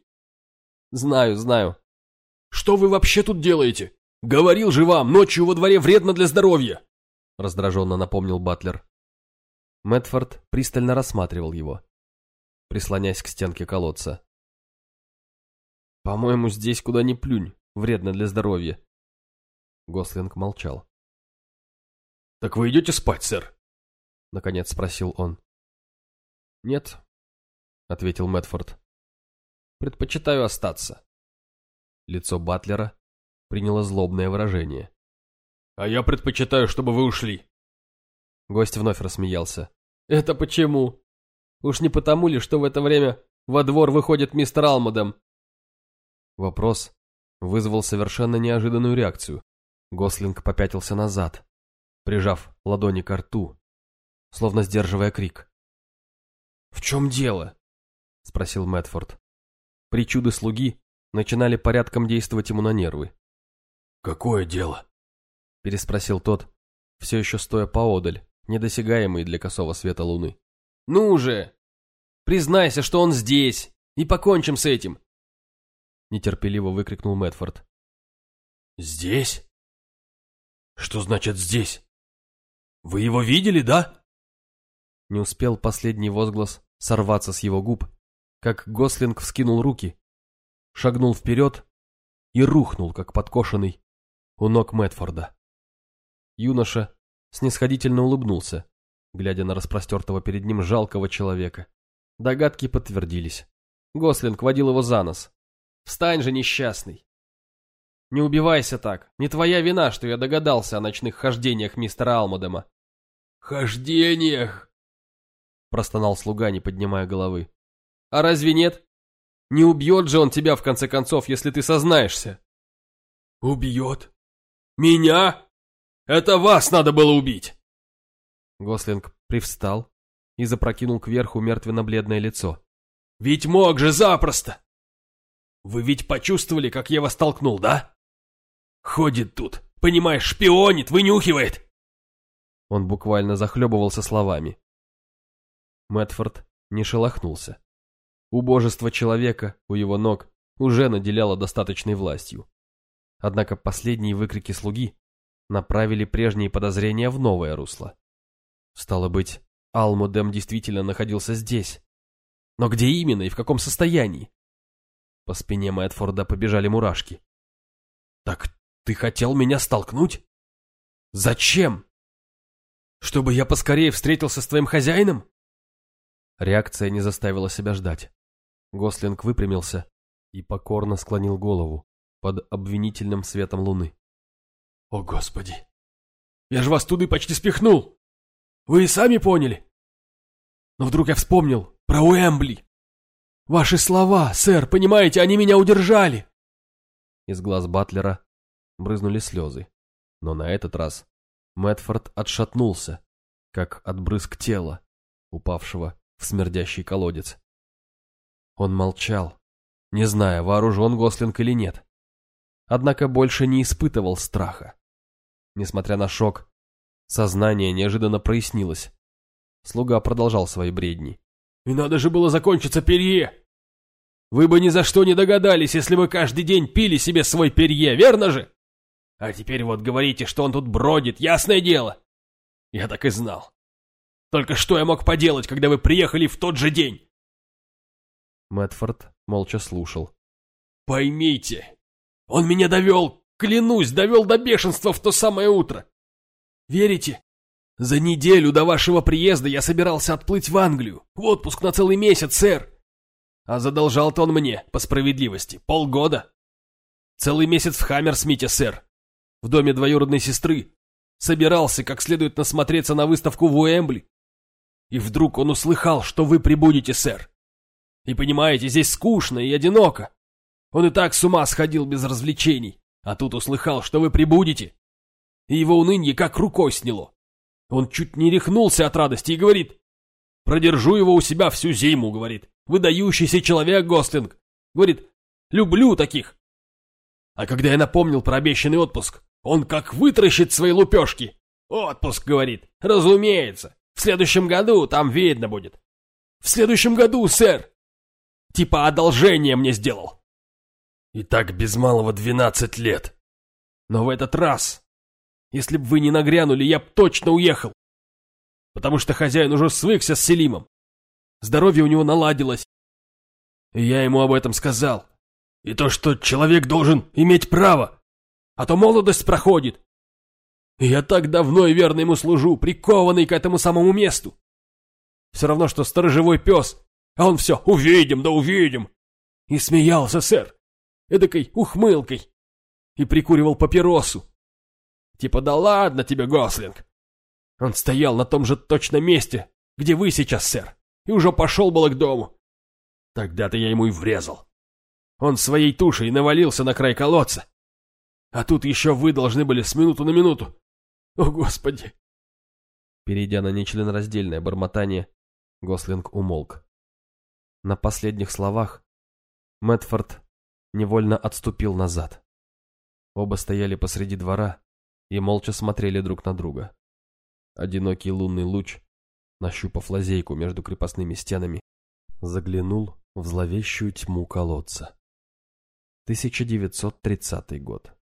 «Знаю, знаю». «Что вы вообще тут делаете? Говорил же вам, ночью во дворе вредно для здоровья!» Раздраженно напомнил Батлер. Мэтфорд пристально рассматривал его, прислонясь к стенке колодца. «По-моему, здесь куда ни плюнь, вредно для здоровья». Гослинг молчал. «Так вы идете спать, сэр?» — наконец спросил он. «Нет», — ответил Мэтфорд. «Предпочитаю остаться». Лицо Батлера приняло злобное выражение. «А я предпочитаю, чтобы вы ушли». Гость вновь рассмеялся. «Это почему? Уж не потому ли, что в это время во двор выходит мистер Алмадом?» Вопрос вызвал совершенно неожиданную реакцию. Гослинг попятился назад, прижав ладони к рту, словно сдерживая крик. «В чем дело?» — спросил Мэтфорд. Причуды слуги начинали порядком действовать ему на нервы. «Какое дело?» — переспросил тот, все еще стоя поодаль, недосягаемый для косого света луны. «Ну же! Признайся, что он здесь, и покончим с этим!» Нетерпеливо выкрикнул Мэтфорд. «Здесь? Что значит «здесь»? Вы его видели, да?» Не успел последний возглас сорваться с его губ, как Гослинг вскинул руки, шагнул вперед и рухнул, как подкошенный, у ног Мэтфорда. Юноша снисходительно улыбнулся, глядя на распростертого перед ним жалкого человека. Догадки подтвердились. Гослинг водил его за нос. «Встань же, несчастный!» «Не убивайся так. Не твоя вина, что я догадался о ночных хождениях мистера Алмадема». «Хождениях!» простонал слуга, не поднимая головы. «А разве нет? Не убьет же он тебя, в конце концов, если ты сознаешься?» «Убьет? Меня? Это вас надо было убить!» Гослинг привстал и запрокинул кверху мертвенно-бледное лицо. «Ведь мог же запросто! Вы ведь почувствовали, как я вас толкнул, да? Ходит тут, понимаешь, шпионит, вынюхивает!» Он буквально захлебывался словами. Мэтфорд не шелохнулся. Убожество человека у его ног уже наделяло достаточной властью. Однако последние выкрики слуги направили прежние подозрения в новое русло. Стало быть, Алмудем действительно находился здесь. Но где именно и в каком состоянии? По спине Мэтфорда побежали мурашки. «Так ты хотел меня столкнуть? Зачем? Чтобы я поскорее встретился с твоим хозяином?» Реакция не заставила себя ждать. Гослинг выпрямился и покорно склонил голову под обвинительным светом луны. «О, Господи! Я же вас туды почти спихнул! Вы и сами поняли! Но вдруг я вспомнил про Уэмбли! Ваши слова, сэр, понимаете, они меня удержали!» Из глаз Батлера брызнули слезы, но на этот раз Мэтфорд отшатнулся, как от брызг тела, упавшего в смердящий колодец. Он молчал, не зная, вооружен Гослинг или нет. Однако больше не испытывал страха. Несмотря на шок, сознание неожиданно прояснилось. Слуга продолжал свои бредни. «И надо же было закончиться перье! Вы бы ни за что не догадались, если бы каждый день пили себе свой перье, верно же? А теперь вот говорите, что он тут бродит, ясное дело! Я так и знал. Только что я мог поделать, когда вы приехали в тот же день?» Мэтфорд молча слушал. «Поймите, он меня довел, клянусь, довел до бешенства в то самое утро. Верите? За неделю до вашего приезда я собирался отплыть в Англию, в отпуск на целый месяц, сэр. А задолжал-то он мне, по справедливости, полгода. Целый месяц в Хаммерсмите, сэр, в доме двоюродной сестры. Собирался как следует насмотреться на выставку в Уэмбли. И вдруг он услыхал, что вы прибудете, сэр. И понимаете, здесь скучно и одиноко. Он и так с ума сходил без развлечений. А тут услыхал, что вы прибудете. И его унынье как рукой сняло. Он чуть не рехнулся от радости и говорит, «Продержу его у себя всю зиму», — говорит. «Выдающийся человек, Гослинг». Говорит, «Люблю таких». А когда я напомнил про обещанный отпуск, он как вытращит свои лупешки. «Отпуск», — говорит, «разумеется. В следующем году там видно будет». «В следующем году, сэр!» Типа одолжение мне сделал. И так без малого двенадцать лет. Но в этот раз, если б вы не нагрянули, я б точно уехал. Потому что хозяин уже свыкся с Селимом. Здоровье у него наладилось. И я ему об этом сказал. И то, что человек должен иметь право, а то молодость проходит. И я так давно и верно ему служу, прикованный к этому самому месту. Все равно, что сторожевой пес, а он все «увидим, да увидим». И смеялся, сэр, эдакой ухмылкой, и прикуривал папиросу. Типа «да ладно тебе, Гослинг». Он стоял на том же точном месте, где вы сейчас, сэр, и уже пошел было к дому. Тогда-то я ему и врезал. Он своей тушей навалился на край колодца. А тут еще вы должны были с минуту на минуту. О, Господи!» Перейдя на нечленораздельное бормотание, Гослинг умолк. На последних словах Мэтфорд невольно отступил назад. Оба стояли посреди двора и молча смотрели друг на друга. Одинокий лунный луч, нащупав лазейку между крепостными стенами, заглянул в зловещую тьму колодца. 1930 год.